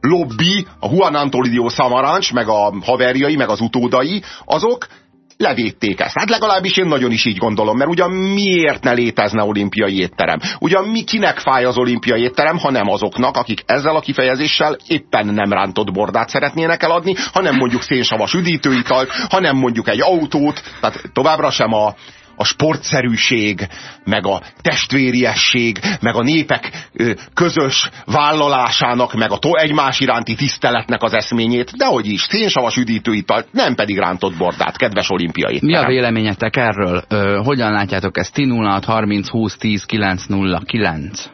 lobby, a Juan Antonio Samaranch, meg a haverjai, meg az utódai, azok levédték ezt. Hát legalábbis én nagyon is így gondolom, mert ugyan miért ne létezne olimpiai étterem? Ugyan mi kinek fáj az olimpiai étterem, ha nem azoknak, akik ezzel a kifejezéssel éppen nem rántott bordát szeretnének eladni, hanem mondjuk szénsavas üdítőitalt, hanem mondjuk egy autót, tehát továbbra sem a, a sportszerűség, meg a testvériesség, meg a népek közös vállalásának, meg a to- egymás iránti tiszteletnek az eszményét, de hogy is, szénsavas üdítőitalt, nem pedig rántott bordát, kedves olimpiai Mi a véleményetek erről? Ö, hogyan látjátok ezt? 10 06 30 20 10 909.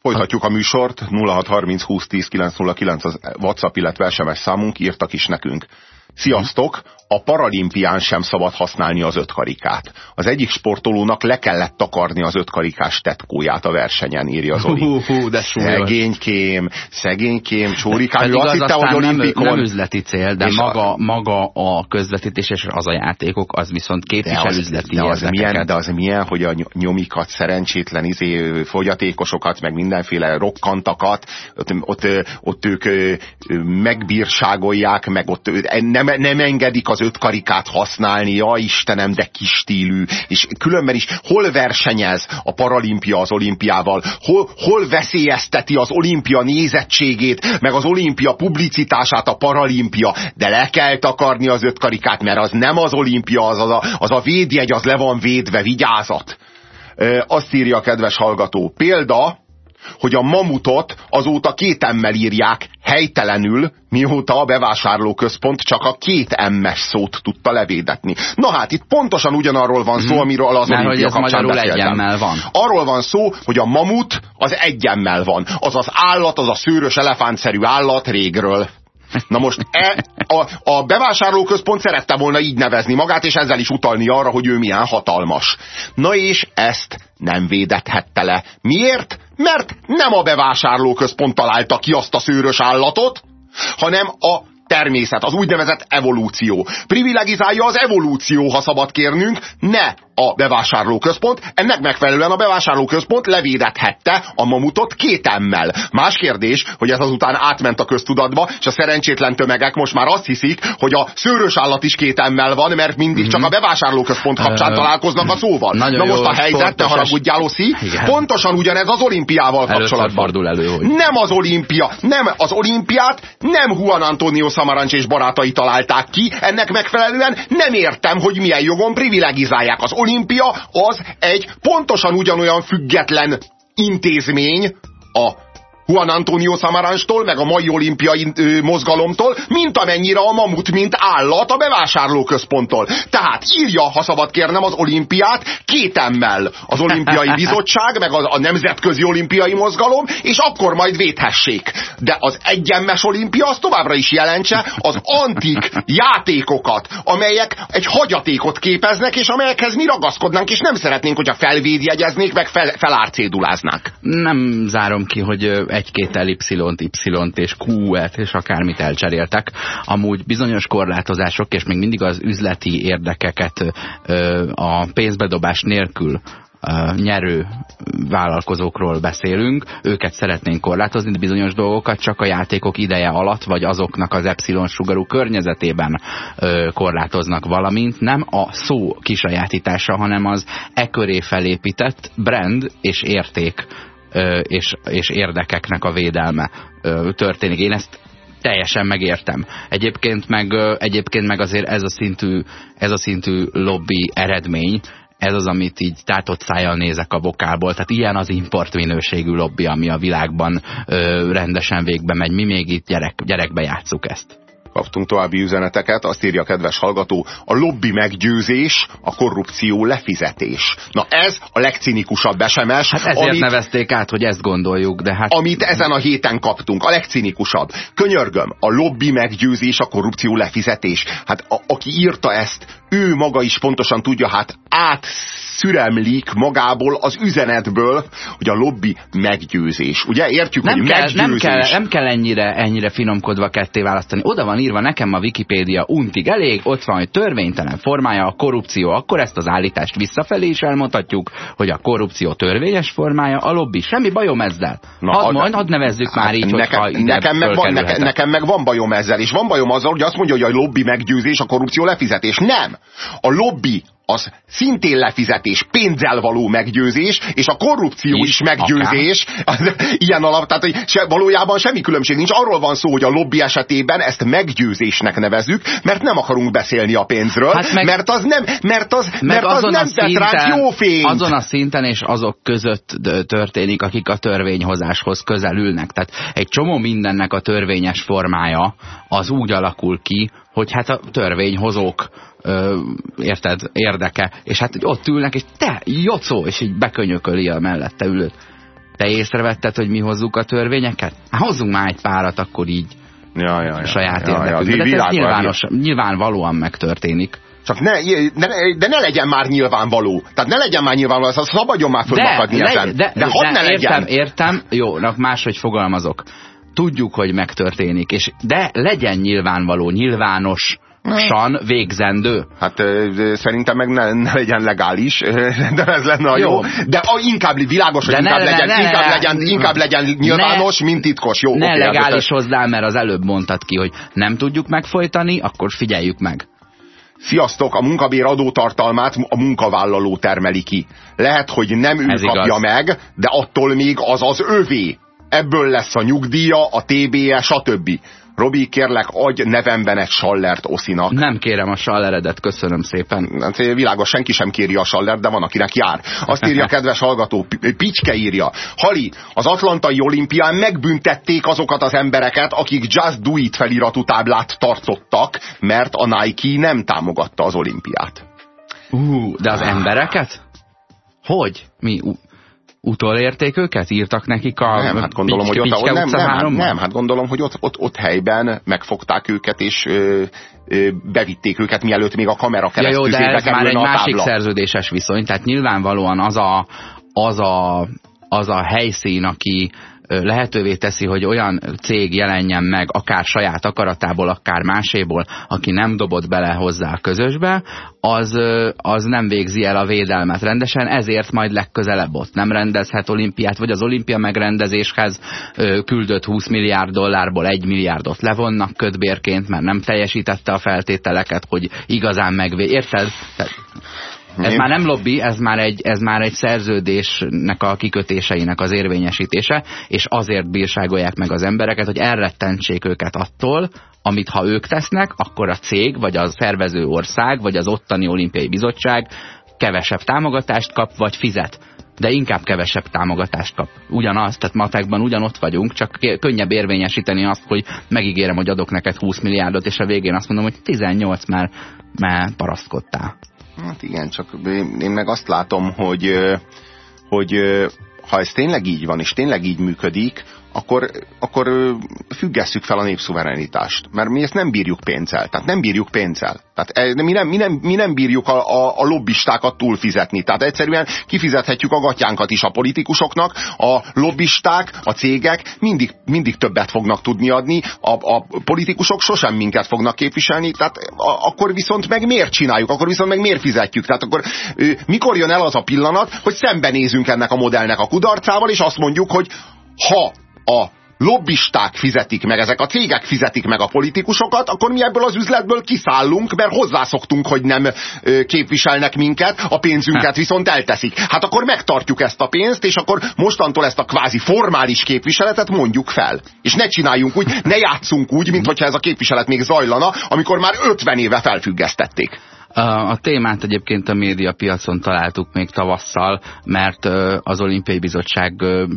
Folytatjuk a műsort, 0630 20 10 909 az WhatsApp, illetve SMS számunk, írtak is nekünk. Sziasztok! A paralimpián sem szabad használni az ötkarikát. Az egyik sportolónak le kellett takarni az ötkarikás tetkóját a versenyen, írja Zoli. Hú, hú, de súlyos. Szegénykém, szegénykém, csórikám, ő azt az hitte, hogy nem, olimpikon. nem üzleti cél, de maga, a- maga a közvetítés és az a játékok, az viszont de képvisel az, üzleti de, az érdekeket. milyen, de az milyen, hogy a ny- nyomikat, szerencsétlen izé, fogyatékosokat, meg mindenféle rokkantakat, ott, ott, ott ők megbírságolják, meg ott ö, nem, nem engedik az öt karikát használni, ja Istenem, de kis stílű, és különben is hol versenyez a paralimpia az olimpiával, hol, hol veszélyezteti az olimpia nézettségét, meg az olimpia publicitását a paralimpia, de le kell takarni az öt karikát, mert az nem az olimpia, az, az, a, az a védjegy, az le van védve, vigyázat. Azt írja a kedves hallgató. Példa, hogy a mamutot azóta két emmel írják helytelenül, mióta a bevásárlóközpont csak a két emmes szót tudta levédetni. Na hát, itt pontosan ugyanarról van szó, amiről az Mhm. Mert olimpia kapcsán beszéltem. van. Arról van szó, hogy a mamut az egy emmel van. Az az állat, az a szőrös elefántszerű állat régről. Na most e, a, a bevásárlóközpont szerette volna így nevezni magát, és ezzel is utalni arra, hogy ő milyen hatalmas. Na és ezt nem védethette le. Miért? Mert nem a bevásárlóközpont találta ki azt a szőrös állatot, hanem a természet, az úgynevezett evolúció. Privilegizálja az evolúció, ha szabad kérnünk, ne a bevásárlóközpont. Ennek megfelelően a bevásárlóközpont levédethette a mamutot két emmel. Más kérdés, hogy ez azután átment a köztudatba, és a szerencsétlen tömegek most már azt hiszik, hogy a szőrös állat is két emmel van, mert mindig csak a bevásárlóközpont kapcsán találkoznak a szóval. nagyon Na most a helyzet, ne haragudjál, Oszi, pontosan ugyanez az olimpiával kapcsolatban. fordul elő, hogy Nem az olimpia, nem az olimpiát, nem Juan Antonio Samaranch és barátai találták ki, ennek megfelelően nem értem, hogy milyen jogon privilegizálják. Az olimpia az egy pontosan ugyanolyan független intézmény a Juan Antonio Samaranstól, meg a mai olimpiai ö, mozgalomtól, mint amennyire a mamut, mint állat a bevásárlóközponttól. Tehát írja, ha szabad kérnem, az olimpiát két emmel az olimpiai (laughs) bizottság, meg az, a nemzetközi olimpiai mozgalom, és akkor majd védhessék. De az egyemmes olimpia az továbbra is jelentse az antik játékokat, amelyek egy hagyatékot képeznek, és amelyekhez mi ragaszkodnánk, és nem szeretnénk, hogyha felvédjegyeznék, meg fel, felárcéduláznák. nem zárom ki, hogy egy-két elipszilont, y-t és q-et és akármit elcseréltek. Amúgy bizonyos korlátozások, és még mindig az üzleti érdekeket a pénzbedobás nélkül nyerő vállalkozókról beszélünk, őket szeretnénk korlátozni, de bizonyos dolgokat csak a játékok ideje alatt, vagy azoknak az epsilon sugarú környezetében korlátoznak, valamint nem a szó kisajátítása, hanem az e köré felépített brand és érték és, és érdekeknek a védelme történik. Én ezt teljesen megértem. Egyébként meg, egyébként meg azért ez a szintű, ez a szintű lobby eredmény, ez az, amit így tátott szájjal nézek a bokából. Tehát ilyen az import minőségű lobby, ami a világban rendesen végbe megy. Mi még itt gyerek, gyerekbe játszuk ezt kaptunk további üzeneteket, azt írja a kedves hallgató, a lobby meggyőzés, a korrupció lefizetés. Na ez a legcinikusabb SMS. Hát ezért amit, nevezték át, hogy ezt gondoljuk, de hát... Amit ezen a héten kaptunk, a legcinikusabb. Könyörgöm, a lobby meggyőzés, a korrupció lefizetés. Hát a, aki írta ezt, ő maga is pontosan tudja, hát átszüremlik magából az üzenetből, hogy a lobby meggyőzés. Ugye értjük, nem hogy kell, meggyőzés. Nem kell, nem kell ennyire, ennyire finomkodva ketté választani. Oda van írva nekem a Wikipédia untig elég, ott van, hogy törvénytelen formája a korrupció. Akkor ezt az állítást visszafelé is elmondhatjuk, hogy a korrupció törvényes formája, a lobby. Semmi bajom ezzel. Na, hadd, majd, hadd nevezzük hát, már így, nekem, nekem meg, van, nekem, nekem meg van bajom ezzel, és van bajom azzal, hogy azt mondja, hogy a lobby meggyőzés, a korrupció lefizetés. Nem! A lobby az szintén lefizetés, pénzzel való meggyőzés, és a korrupció is, is meggyőzés. Az, ilyen alap, tehát hogy se, valójában semmi különbség nincs. Arról van szó, hogy a lobby esetében ezt meggyőzésnek nevezük, mert nem akarunk beszélni a pénzről, hát meg, mert az nem, mert az, mert az nem tett ránk jó fényt. Azon a szinten és azok között történik, akik a törvényhozáshoz közelülnek. Tehát egy csomó mindennek a törvényes formája az úgy alakul ki, hogy hát a törvényhozók ö, érted, érdeke, és hát ott ülnek, és te, jocó, és így bekönyököli a mellette ülőt. Te észrevetted, hogy mi hozzuk a törvényeket? Hát hozzunk már egy párat, akkor így ja, ja, ja, saját ja, érdekünkben. Ja, de ez nyilvános, nyilvánvalóan megtörténik. Csak ne, de, de ne legyen már nyilvánvaló. Tehát ne legyen már nyilvánvaló, szabadjon már fölmakadni de, ezen. De, de, de, ne értem, legyen. értem, jó, máshogy fogalmazok. Tudjuk, hogy megtörténik, és de legyen nyilvánvaló, nyilvános, san végzendő. Hát szerintem meg ne, ne legyen legális, de ez lenne a jó. jó. De a, inkább világos, hogy inkább, ne, legyen, ne, inkább, ne, legyen, inkább legyen nyilvános, ne, mint titkos. Jó, ne okay, legális hozzá, mert az előbb mondtad ki, hogy nem tudjuk megfojtani, akkor figyeljük meg. Sziasztok, a munkabér adótartalmát a munkavállaló termeli ki. Lehet, hogy nem ő Ez kapja igaz. meg, de attól még az az övé. Ebből lesz a nyugdíja, a TBE, stb. Robi, kérlek, adj nevemben egy sallert Oszinak. Nem kérem a salleredet, köszönöm szépen. Hát, világos, senki sem kéri a sallert, de van, akinek jár. Azt írja (laughs) kedves hallgató, Picske írja. Hali, az Atlantai olimpián megbüntették azokat az embereket, akik Just Do It feliratú táblát tartottak, mert a Nike nem támogatta az olimpiát. Uh, de az embereket? Hogy? Mi? Utolérték őket? Írtak nekik a nem, hát gondolom, hogy ott, nem, nem, nem, nem, hát gondolom, hogy ott, ott, ott helyben megfogták őket, és ö, ö, bevitték őket, mielőtt még a kamera keresztül ja, jó, de ez már egy másik szerződéses viszony, tehát nyilvánvalóan az a, az a, az a helyszín, aki lehetővé teszi, hogy olyan cég jelenjen meg, akár saját akaratából, akár máséból, aki nem dobott bele hozzá a közösbe, az, az nem végzi el a védelmet rendesen, ezért majd legközelebb ott nem rendezhet olimpiát, vagy az olimpia megrendezéshez küldött 20 milliárd dollárból 1 milliárdot levonnak ködbérként, mert nem teljesítette a feltételeket, hogy igazán megvé... Érted? Ez már nem lobby, ez már, egy, ez már egy szerződésnek a kikötéseinek az érvényesítése, és azért bírságolják meg az embereket, hogy elrettentsék őket attól, amit ha ők tesznek, akkor a cég, vagy a szervező ország, vagy az ottani olimpiai bizottság kevesebb támogatást kap, vagy fizet de inkább kevesebb támogatást kap. Ugyanaz, tehát matekban ugyanott vagyunk, csak könnyebb érvényesíteni azt, hogy megígérem, hogy adok neked 20 milliárdot, és a végén azt mondom, hogy 18 már, már paraszkodtál. Hát igen, csak én meg azt látom, hogy, hogy ha ez tényleg így van, és tényleg így működik, akkor, akkor függesszük fel a népszuverenitást. Mert mi ezt nem bírjuk pénzzel. Tehát nem bírjuk pénzzel. Tehát mi nem, mi nem, mi nem bírjuk a, a, a lobbistákat túlfizetni. Tehát egyszerűen kifizethetjük a gatyánkat is a politikusoknak, a lobbisták, a cégek mindig, mindig többet fognak tudni adni, a, a politikusok sosem minket fognak képviselni, tehát a, akkor viszont meg miért csináljuk, akkor viszont meg miért fizetjük. Tehát akkor mikor jön el az a pillanat, hogy szembenézünk ennek a modellnek a kudarcával, és azt mondjuk, hogy ha a lobbisták fizetik meg, ezek a cégek fizetik meg a politikusokat, akkor mi ebből az üzletből kiszállunk, mert hozzászoktunk, hogy nem képviselnek minket, a pénzünket viszont elteszik. Hát akkor megtartjuk ezt a pénzt, és akkor mostantól ezt a kvázi formális képviseletet mondjuk fel. És ne csináljunk úgy, ne játszunk úgy, mintha ez a képviselet még zajlana, amikor már 50 éve felfüggesztették. A témát egyébként a médiapiacon találtuk még tavasszal, mert az Olimpiai Bizottság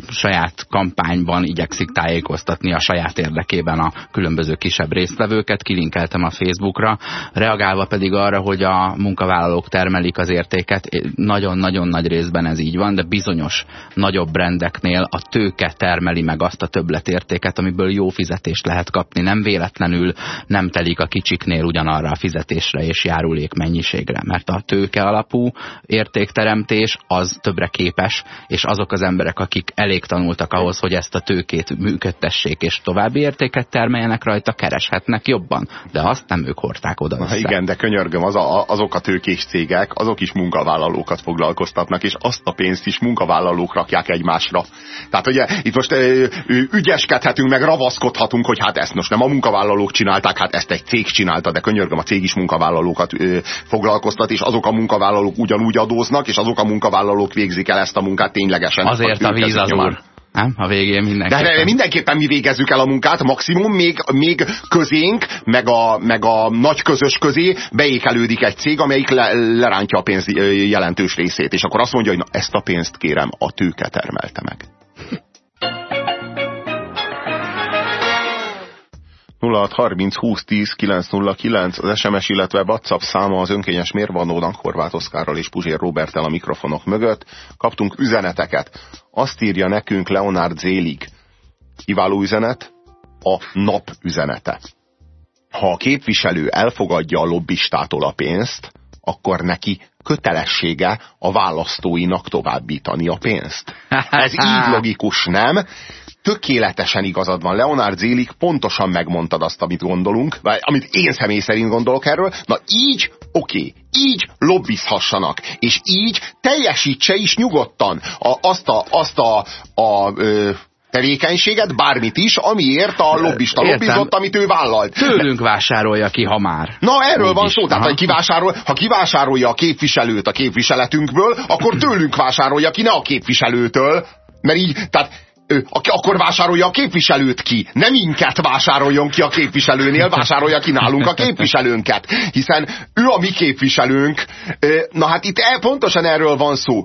saját kampányban igyekszik tájékoztatni a saját érdekében a különböző kisebb résztvevőket, kilinkeltem a Facebookra, reagálva pedig arra, hogy a munkavállalók termelik az értéket, nagyon-nagyon nagy részben ez így van, de bizonyos nagyobb brendeknél a tőke termeli meg azt a többletértéket, amiből jó fizetést lehet kapni. Nem véletlenül nem telik a kicsiknél ugyanarra a fizetésre és járulék mennyiségre, mert a tőke alapú értékteremtés az többre képes, és azok az emberek, akik elég tanultak ahhoz, hogy ezt a tőkét működtessék, és további értéket termeljenek rajta, kereshetnek jobban, de azt nem ők hordták oda össze. igen, de könyörgöm, az a, azok a tőkés cégek, azok is munkavállalókat foglalkoztatnak, és azt a pénzt is munkavállalók rakják egymásra. Tehát ugye itt most ö, ügyeskedhetünk, meg ravaszkodhatunk, hogy hát ezt most nem a munkavállalók csinálták, hát ezt egy cég csinálta, de könyörgöm, a cég is munkavállalókat ö, foglalkoztat, és azok a munkavállalók ugyanúgy adóznak, és azok a munkavállalók végzik el ezt a munkát ténylegesen. Azért a víz az úr. Nem? A végén mindenképpen. De mindenképpen mi végezzük el a munkát, maximum még, még közénk, meg a, meg a nagy közös közé beékelődik egy cég, amelyik le, lerántja a pénz jelentős részét, és akkor azt mondja, hogy na, ezt a pénzt kérem, a tőke termelte meg. 0630 2010 909 az SMS, illetve WhatsApp száma az önkényes mérvadónak Horváth Oszkárral és Puzsér Robertel a mikrofonok mögött. Kaptunk üzeneteket. Azt írja nekünk Leonard Zélig. Kiváló üzenet, a nap üzenete. Ha a képviselő elfogadja a lobbistától a pénzt, akkor neki kötelessége a választóinak továbbítani a pénzt. Ez így (laughs) logikus, nem? tökéletesen igazad van. Leonard Zélik pontosan megmondtad azt, amit gondolunk, vagy amit én személy szerint gondolok erről. Na így, oké, okay, így lobbizhassanak, és így teljesítse is nyugodtan a, azt a, azt a, a ö, tevékenységet, bármit is, amiért a lobbista Értem. lobbizott, amit ő vállalt. Tőlünk vásárolja ki, ha már. Na, erről Úgy van szó. Tehát, hogy kivásárol, ha kivásárolja a képviselőt a képviseletünkből, akkor tőlünk vásárolja ki, ne a képviselőtől. Mert így, tehát ő, akkor vásárolja a képviselőt ki. Nem minket vásároljon ki a képviselőnél, vásárolja ki nálunk a képviselőnket. Hiszen ő a mi képviselőnk. Na hát itt el, pontosan erről van szó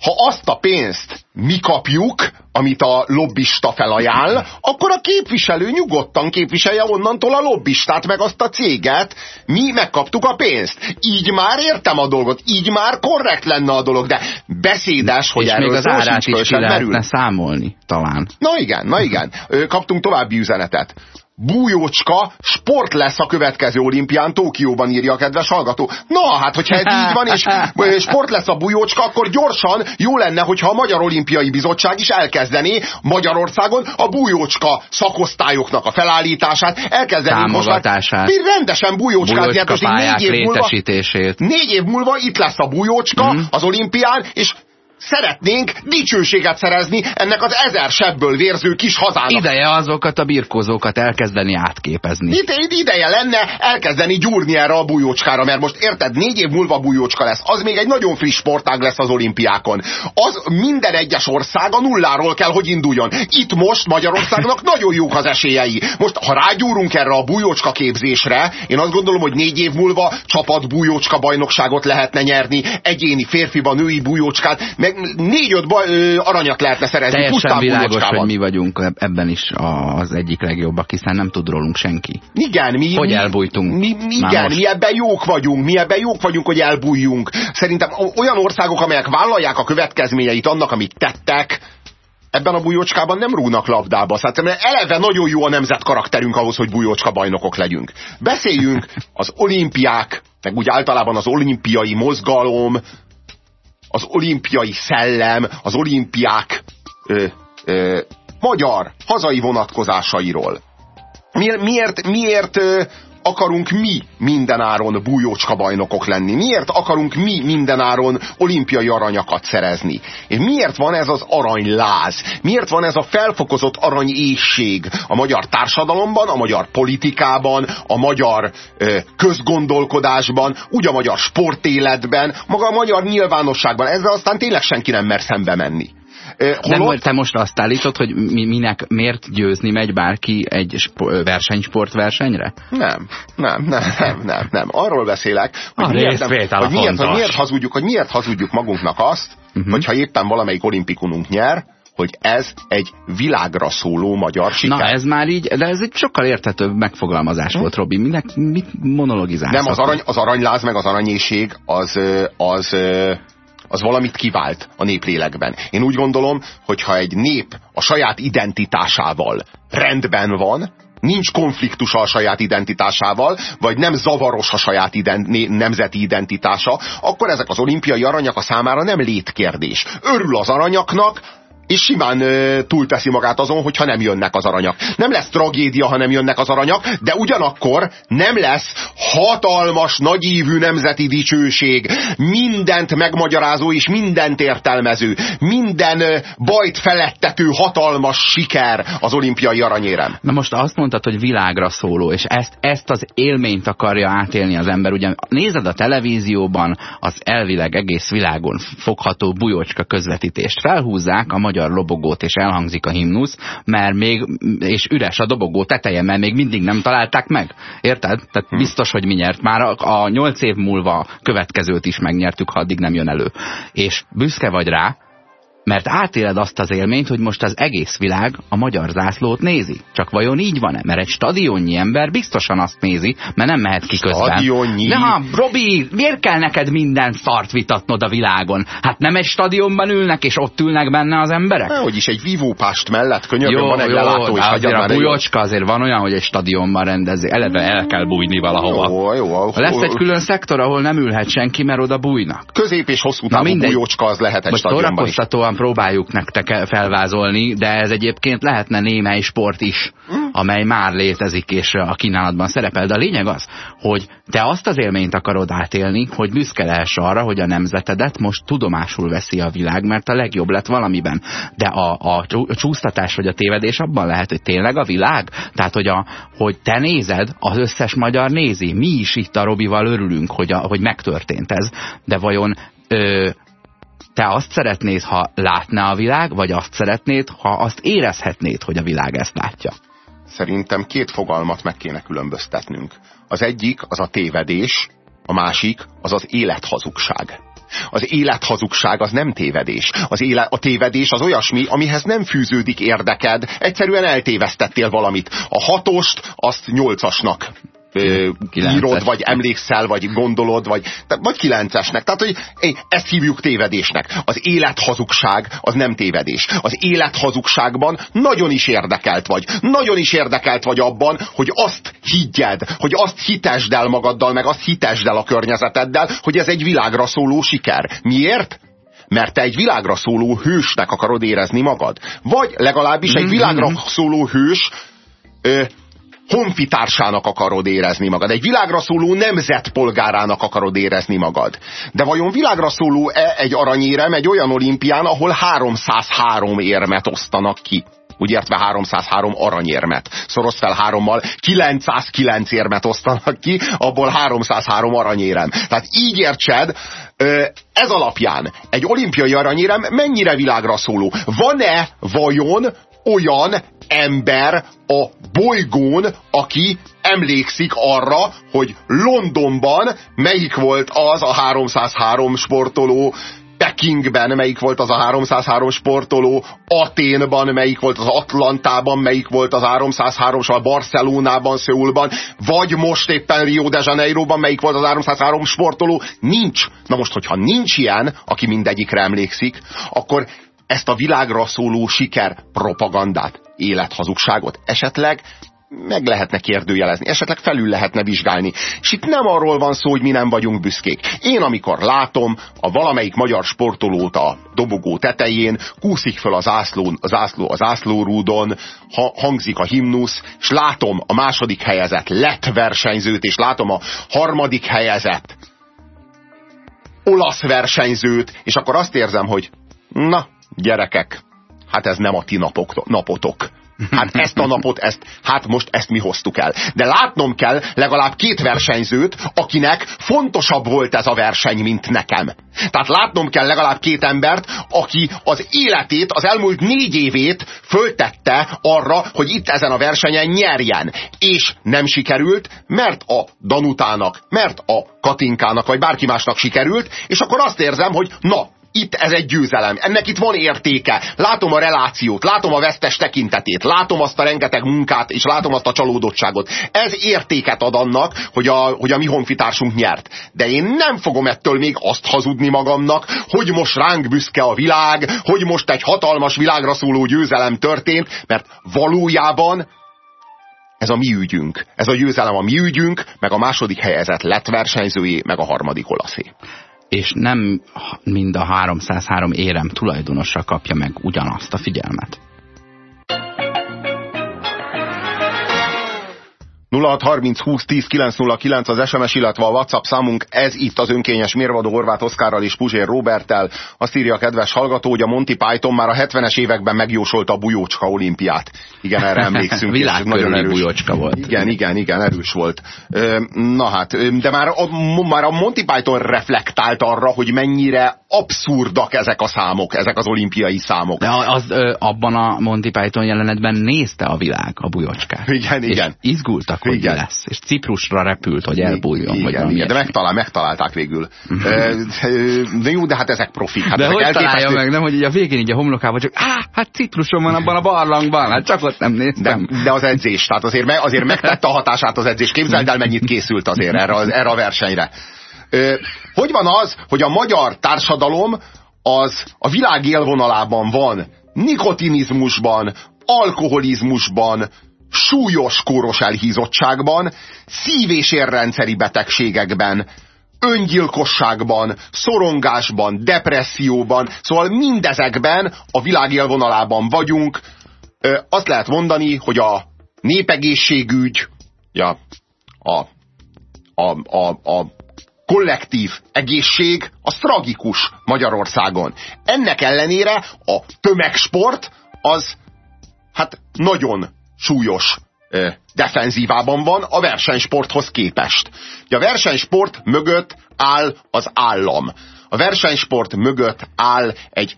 ha azt a pénzt mi kapjuk, amit a lobbista felajánl, akkor a képviselő nyugodtan képviselje onnantól a lobbistát, meg azt a céget. Mi megkaptuk a pénzt. Így már értem a dolgot, így már korrekt lenne a dolog, de beszédes, hogy És erről még az árát is ki lehetne számolni, talán. Na igen, na igen. Kaptunk további üzenetet. Bújócska sport lesz a következő olimpián, Tókióban írja a kedves hallgató. Na, hát hogyha ez így van, és sport lesz a bújócska, akkor gyorsan jó lenne, hogyha a Magyar Olimpiai Bizottság is elkezdené Magyarországon a bújócska szakosztályoknak a felállítását, elkezdeni most már rendesen bújócskázni. Bújócska négy év múlva, négy év múlva itt lesz a bújócska mm. az olimpián, és szeretnénk dicsőséget szerezni ennek az ezer sebből vérző kis hazának. Ideje azokat a birkózókat elkezdeni átképezni. Ide, ideje lenne elkezdeni gyúrni erre a bujócskára, mert most érted, négy év múlva bujócska lesz, az még egy nagyon friss sportág lesz az olimpiákon. Az minden egyes ország a nulláról kell, hogy induljon. Itt most Magyarországnak (laughs) nagyon jók az esélyei. Most, ha rágyúrunk erre a bujócska képzésre, én azt gondolom, hogy négy év múlva csapat bujócska bajnokságot lehetne nyerni, egyéni férfiban női bujócskát, meg meg négy-öt aranyat lehetne szerezni. Teljesen világos, hogy mi vagyunk ebben is az egyik legjobbak, hiszen nem tud rólunk senki. Igen, mi, hogy mi, elbújtunk. Mi, mi, igen, mi ebben jók vagyunk, mi ebben jók vagyunk, hogy elbújjunk. Szerintem olyan országok, amelyek vállalják a következményeit annak, amit tettek, ebben a bujócskában nem rúgnak labdába. Szóval eleve nagyon jó a nemzet karakterünk ahhoz, hogy bujócska bajnokok legyünk. Beszéljünk az olimpiák, meg úgy általában az olimpiai mozgalom, az olimpiai szellem, az olimpiák ö, ö, magyar, hazai vonatkozásairól. Miért, miért, miért akarunk mi mindenáron bújócska bajnokok lenni? Miért akarunk mi mindenáron olimpiai aranyakat szerezni? És miért van ez az aranyláz? Miért van ez a felfokozott aranyészség a magyar társadalomban, a magyar politikában, a magyar ö, közgondolkodásban, úgy a magyar sportéletben, maga a magyar nyilvánosságban? Ezzel aztán tényleg senki nem mer szembe menni. Holott... Nem, te most azt állítod, hogy mi, minek, miért győzni megy bárki egy versenysport versenyre? Nem, nem, nem, nem, nem, nem. Arról beszélek, hogy, a miért, nem, hogy, miért, hogy miért hazudjuk, hogy miért hazudjuk magunknak azt, uh mhm. -huh. hogyha éppen valamelyik olimpikununk nyer, hogy ez egy világra szóló magyar siker. Na ez már így, de ez egy sokkal értetőbb megfogalmazás hm? volt, Robi. Minek, mit monologizálsz? Nem, az, arany, az aranyláz meg az aranyéség az, az, az valamit kivált a néplélekben. Én úgy gondolom, hogy ha egy nép a saját identitásával rendben van, nincs konfliktus a saját identitásával, vagy nem zavaros a saját ident, nemzeti identitása, akkor ezek az olimpiai aranyak a számára nem létkérdés. Örül az aranyaknak, és simán ö, túlteszi magát azon, hogyha nem jönnek az aranyak. Nem lesz tragédia, ha nem jönnek az aranyak, de ugyanakkor nem lesz hatalmas, nagyívű nemzeti dicsőség, mindent megmagyarázó és mindent értelmező, minden bajt felettető hatalmas siker az olimpiai aranyérem. Na most azt mondtad, hogy világra szóló, és ezt, ezt az élményt akarja átélni az ember. Ugye nézed a televízióban az elvileg egész világon fogható bujócska közvetítést. Felhúzzák a magyar magyar lobogót, és elhangzik a himnusz, mert még, és üres a dobogó teteje, mert még mindig nem találták meg. Érted? Tehát hm. biztos, hogy mi nyert. Már a nyolc év múlva következőt is megnyertük, ha addig nem jön elő. És büszke vagy rá, mert átéled azt az élményt, hogy most az egész világ a magyar zászlót nézi. Csak vajon így van-e? Mert egy stadionnyi ember biztosan azt nézi, mert nem mehet ki közben. Stadionnyi? De ha, Robi, miért kell neked minden szart vitatnod a világon? Hát nem egy stadionban ülnek, és ott ülnek benne az emberek? hogy is egy vívópást mellett könyörgöm van egy jó, lelátó is. Azért a bujocska azért van olyan, hogy egy stadionban rendezi. Eleve el kell bújni valahova. Jó, jó, Lesz egy külön szektor, ahol nem ülhet senki, mert oda bújnak. Közép és hosszú távú bujocska az lehet egy stadionban is próbáljuk nektek felvázolni, de ez egyébként lehetne némely sport is, amely már létezik és a kínálatban szerepel. De a lényeg az, hogy te azt az élményt akarod átélni, hogy büszke lehess arra, hogy a nemzetedet most tudomásul veszi a világ, mert a legjobb lett valamiben. De a, a csúsztatás vagy a tévedés abban lehet, hogy tényleg a világ? Tehát, hogy, a, hogy te nézed, az összes magyar nézi. Mi is itt a Robival örülünk, hogy, a, hogy megtörtént ez. De vajon ö, te azt szeretnéd, ha látná a világ, vagy azt szeretnéd, ha azt érezhetnéd, hogy a világ ezt látja? Szerintem két fogalmat meg kéne különböztetnünk. Az egyik az a tévedés, a másik az az élethazugság. Az élethazugság az nem tévedés. Az éle, a tévedés az olyasmi, amihez nem fűződik érdeked. Egyszerűen eltévesztettél valamit. A hatost azt nyolcasnak írod, vagy emlékszel, vagy gondolod, vagy, vagy kilencesnek. Tehát, hogy ezt hívjuk tévedésnek. Az élethazugság az nem tévedés. Az élethazugságban nagyon is érdekelt vagy. Nagyon is érdekelt vagy abban, hogy azt higgyed, hogy azt hitesd el magaddal, meg azt hitesd el a környezeteddel, hogy ez egy világra szóló siker. Miért? mert te egy világra szóló hősnek akarod érezni magad. Vagy legalábbis egy mhm, világra szóló hős ö, honfitársának akarod érezni magad, egy világra szóló nemzetpolgárának akarod érezni magad. De vajon világra szóló-e egy aranyérem egy olyan olimpián, ahol 303 érmet osztanak ki? úgy értve 303 aranyérmet. Szoroz fel hárommal, 909 érmet osztanak ki, abból 303 aranyérem. Tehát így értsed, ez alapján egy olimpiai aranyérem mennyire világra szóló? Van-e vajon olyan ember a bolygón, aki emlékszik arra, hogy Londonban melyik volt az a 303 sportoló, Pekingben melyik volt az a 303 sportoló, Aténban melyik volt az Atlantában, melyik volt az 303 a Barcelonában, Szöulban, vagy most éppen Rio de Janeiroban melyik volt az 303 sportoló, nincs. Na most, hogyha nincs ilyen, aki mindegyikre emlékszik, akkor ezt a világra szóló siker propagandát, élethazugságot esetleg meg lehetne kérdőjelezni, esetleg felül lehetne vizsgálni. És itt nem arról van szó, hogy mi nem vagyunk büszkék. Én amikor látom a valamelyik magyar sportolót a dobogó tetején, kúszik föl a zászló, a zászló, a zászlórúdon, ha, hangzik a himnusz, és látom a második helyezett lett versenyzőt, és látom a harmadik helyezett olasz versenyzőt, és akkor azt érzem, hogy na, gyerekek, hát ez nem a ti napok, napotok. Hát ezt a napot, ezt, hát most ezt mi hoztuk el. De látnom kell legalább két versenyzőt, akinek fontosabb volt ez a verseny, mint nekem. Tehát látnom kell legalább két embert, aki az életét, az elmúlt négy évét föltette arra, hogy itt ezen a versenyen nyerjen. És nem sikerült, mert a Danutának, mert a Katinkának, vagy bárki másnak sikerült, és akkor azt érzem, hogy na, itt ez egy győzelem, ennek itt van értéke, látom a relációt, látom a vesztes tekintetét, látom azt a rengeteg munkát, és látom azt a csalódottságot. Ez értéket ad annak, hogy a, hogy a mi honfitársunk nyert. De én nem fogom ettől még azt hazudni magamnak, hogy most ránk büszke a világ, hogy most egy hatalmas világra szóló győzelem történt, mert valójában ez a mi ügyünk. Ez a győzelem a mi ügyünk, meg a második helyezett lett versenyzőjé, meg a harmadik olaszé és nem mind a 303 érem tulajdonosa kapja meg ugyanazt a figyelmet. 0630 20 10 909 az SMS, illetve a WhatsApp számunk, ez itt az önkényes mérvadó Horváth Oszkárral és Puzsér Robertel. Azt írja a kedves hallgató, hogy a Monty Python már a 70-es években megjósolta a bujócska olimpiát. Igen, erre emlékszünk. (laughs) Világ nagyon erős. bujócska volt. Igen, igen, igen, erős volt. Na hát, de már a, már a Monty Python reflektált arra, hogy mennyire abszurdak ezek a számok, ezek az olimpiai számok. De az, abban a Monty Python jelenetben nézte a világ a bujócskát. Igen, igen. És izgultak hogy igen. lesz. És Ciprusra repült, hogy elbújjon. Igen, vagy igen, de megtalál, megtalálták végül. de jó, de hát ezek profik. Hát de ezek hogy elképesztő... találja meg, nem, hogy így a végén így a homlokában csak, á, hát Cipruson van abban a barlangban, hát csak ott nem néztem. De, de az edzés, tehát azért, me, azért megtette a hatását az edzés. Képzeld el, mennyit készült azért erre, erre a versenyre. Hogy van az, hogy a magyar társadalom az a világ élvonalában van, nikotinizmusban, alkoholizmusban, súlyos kóros elhízottságban, szív- és érrendszeri betegségekben, öngyilkosságban, szorongásban, depresszióban, szóval mindezekben a világ élvonalában vagyunk. Azt lehet mondani, hogy a népegészségügy, ja, a, a, a, a kollektív egészség az tragikus Magyarországon. Ennek ellenére a tömegsport az hát nagyon súlyos defenzívában van a versenysporthoz képest. A versenysport mögött áll az állam. A versenysport mögött áll egy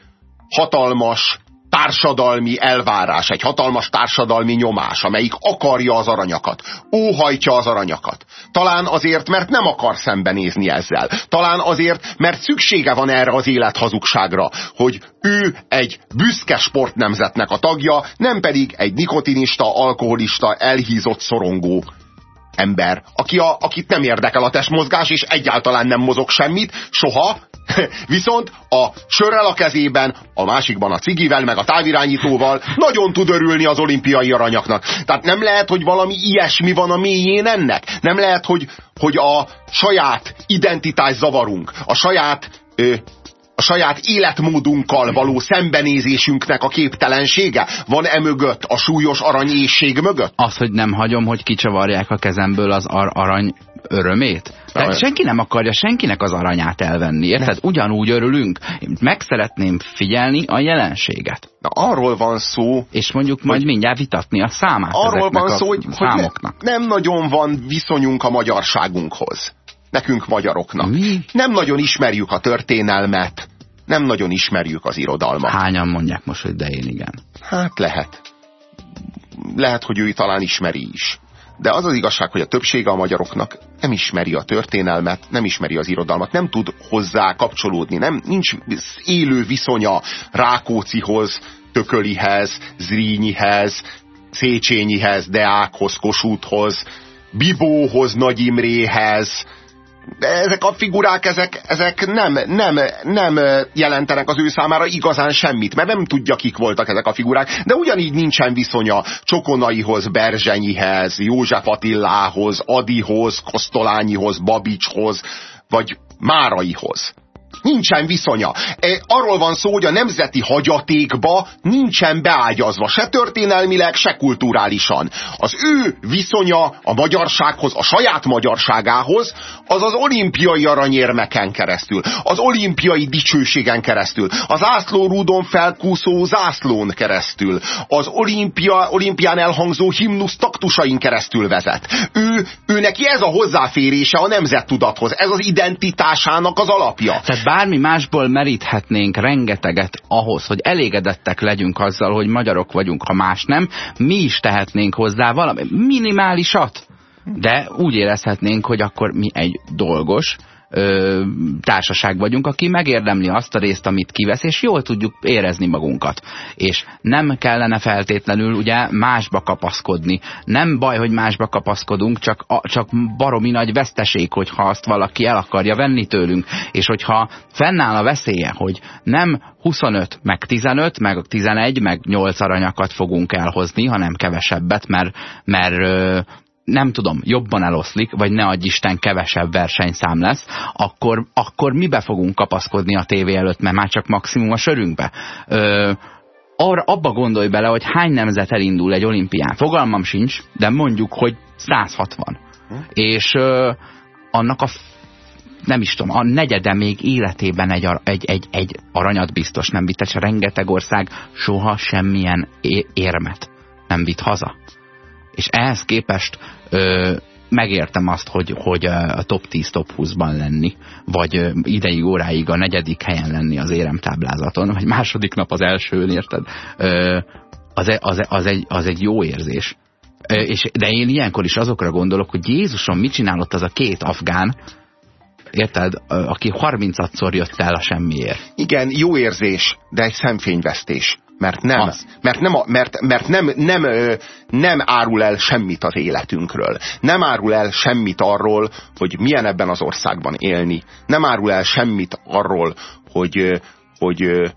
hatalmas társadalmi elvárás, egy hatalmas társadalmi nyomás, amelyik akarja az aranyakat, óhajtja az aranyakat. Talán azért, mert nem akar szembenézni ezzel. Talán azért, mert szüksége van erre az élethazugságra, hogy ő egy büszke sportnemzetnek a tagja, nem pedig egy nikotinista, alkoholista, elhízott szorongó ember, aki a, akit nem érdekel a testmozgás, és egyáltalán nem mozog semmit, soha, (laughs) viszont a sörrel a kezében, a másikban a cigivel, meg a távirányítóval nagyon tud örülni az olimpiai aranyaknak. Tehát nem lehet, hogy valami ilyesmi van a mélyén ennek. Nem lehet, hogy, hogy a saját identitás zavarunk, a saját ö, a saját életmódunkkal való szembenézésünknek a képtelensége? Van e mögött, a súlyos aranyészség mögött? Az, hogy nem hagyom, hogy kicsavarják a kezemből az ar arany örömét? Tehát senki nem akarja senkinek az aranyát elvenni, érted? Ugyanúgy örülünk. Meg szeretném figyelni a jelenséget. Na, arról van szó... És mondjuk hogy, majd mindjárt vitatni a számát Arról van szó, hogy, számoknak. hogy ne, nem nagyon van viszonyunk a magyarságunkhoz nekünk magyaroknak. Mi? Nem nagyon ismerjük a történelmet, nem nagyon ismerjük az irodalmat. Hányan mondják most, hogy de én igen. Hát lehet. Lehet, hogy ő talán ismeri is. De az az igazság, hogy a többsége a magyaroknak nem ismeri a történelmet, nem ismeri az irodalmat, nem tud hozzá kapcsolódni, nem, nincs élő viszonya Rákócihoz, Tökölihez, Zrínyihez, Széchenyihez, Deákhoz, Kossuthhoz, Bibóhoz, Nagy Imréhez, ezek a figurák, ezek, ezek nem, nem, nem jelentenek az ő számára igazán semmit, mert nem tudja, kik voltak ezek a figurák, de ugyanígy nincsen viszonya Csokonaihoz, Berzsenyihez, József Attilához, Adihoz, Kosztolányihoz, Babicshoz, vagy Máraihoz. Nincsen viszonya. E, arról van szó, hogy a nemzeti hagyatékba nincsen beágyazva, se történelmileg, se kulturálisan. Az ő viszonya a magyarsághoz, a saját magyarságához, az az olimpiai aranyérmeken keresztül, az olimpiai dicsőségen keresztül, az ászlórúdon felkúszó zászlón keresztül, az olimpia, olimpián elhangzó himnusz taktusain keresztül vezet. Ő, ő neki ez a hozzáférése a nemzettudathoz, ez az identitásának az alapja. Tehát bármi másból meríthetnénk rengeteget ahhoz, hogy elégedettek legyünk azzal, hogy magyarok vagyunk, ha más nem, mi is tehetnénk hozzá valami minimálisat. De úgy érezhetnénk, hogy akkor mi egy dolgos, ö, társaság vagyunk, aki megérdemli azt a részt, amit kivesz, és jól tudjuk érezni magunkat. És nem kellene feltétlenül ugye másba kapaszkodni. Nem baj, hogy másba kapaszkodunk, csak, a, csak baromi nagy veszteség, hogyha azt valaki el akarja venni tőlünk. És hogyha fennáll a veszélye, hogy nem 25, meg 15, meg 11, meg 8 aranyakat fogunk elhozni, hanem kevesebbet, mert, mert nem tudom, jobban eloszlik, vagy ne adj Isten kevesebb versenyszám lesz, akkor, akkor mibe fogunk kapaszkodni a tévé előtt, mert már csak maximum a sörünkbe. Ö, arra, abba gondolj bele, hogy hány nemzet elindul egy olimpián. Fogalmam sincs, de mondjuk, hogy 160. Hm? És ö, annak a nem is tudom, a negyede még életében egy, egy, egy, egy aranyat biztos nem vitt, és rengeteg ország soha semmilyen érmet nem vitt haza. És ehhez képest ö, megértem azt, hogy, hogy a top 10, top 20-ban lenni, vagy ideig óráig a negyedik helyen lenni az éremtáblázaton, vagy második nap az elsőn, érted? Ö, az, e, az, e, az, egy, az egy jó érzés. Ö, és, de én ilyenkor is azokra gondolok, hogy Jézusom, mit csinálott az a két afgán, érted, aki 30-szor jött el a semmiért. Igen, jó érzés, de egy szemfényvesztés mert nem, mert nem, mert, mert nem, nem, nem árul el semmit az életünkről. Nem árul el semmit arról, hogy milyen ebben az országban élni. Nem árul el semmit arról, hogy, hogy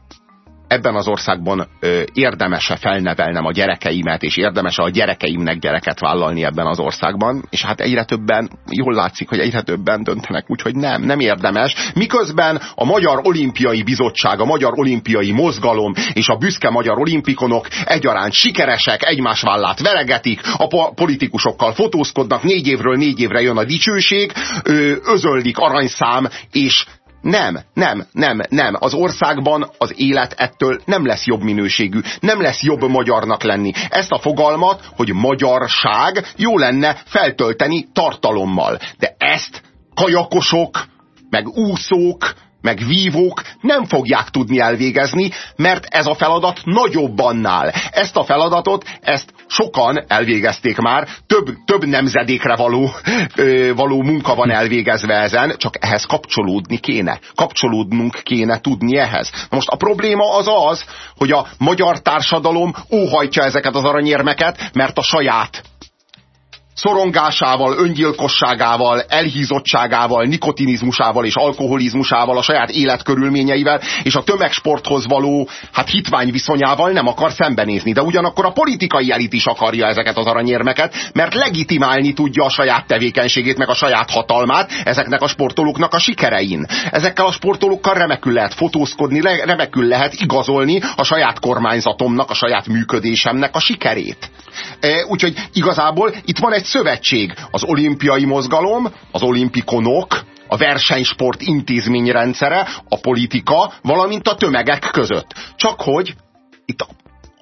ebben az országban ö, érdemese felnevelnem a gyerekeimet, és érdemese a gyerekeimnek gyereket vállalni ebben az országban, és hát egyre többen, jól látszik, hogy egyre többen döntenek úgy, hogy nem, nem érdemes. Miközben a Magyar Olimpiai Bizottság, a Magyar Olimpiai Mozgalom és a büszke magyar olimpikonok egyaránt sikeresek, egymás vállát veregetik, a politikusokkal fotózkodnak, négy évről négy évre jön a dicsőség, ö, özöllik aranyszám, és nem, nem, nem, nem. Az országban az élet ettől nem lesz jobb minőségű, nem lesz jobb magyarnak lenni. Ezt a fogalmat, hogy magyarság jó lenne feltölteni tartalommal. De ezt kajakosok, meg úszók, meg vívók nem fogják tudni elvégezni, mert ez a feladat nagyobb annál. Ezt a feladatot, ezt sokan elvégezték már, több, több nemzedékre való, ö, való munka van elvégezve ezen, csak ehhez kapcsolódni kéne. Kapcsolódnunk kéne tudni ehhez. Most a probléma az az, hogy a magyar társadalom óhajtja ezeket az aranyérmeket, mert a saját szorongásával, öngyilkosságával, elhízottságával, nikotinizmusával és alkoholizmusával, a saját életkörülményeivel és a tömegsporthoz való hát hitvány viszonyával nem akar szembenézni. De ugyanakkor a politikai elit is akarja ezeket az aranyérmeket, mert legitimálni tudja a saját tevékenységét, meg a saját hatalmát ezeknek a sportolóknak a sikerein. Ezekkel a sportolókkal remekül lehet fotózkodni, remekül lehet igazolni a saját kormányzatomnak, a saját működésemnek a sikerét. E, úgyhogy igazából itt van egy szövetség, az olimpiai mozgalom, az olimpikonok, a versenysport intézményrendszere, a politika, valamint a tömegek között. Csak hogy itt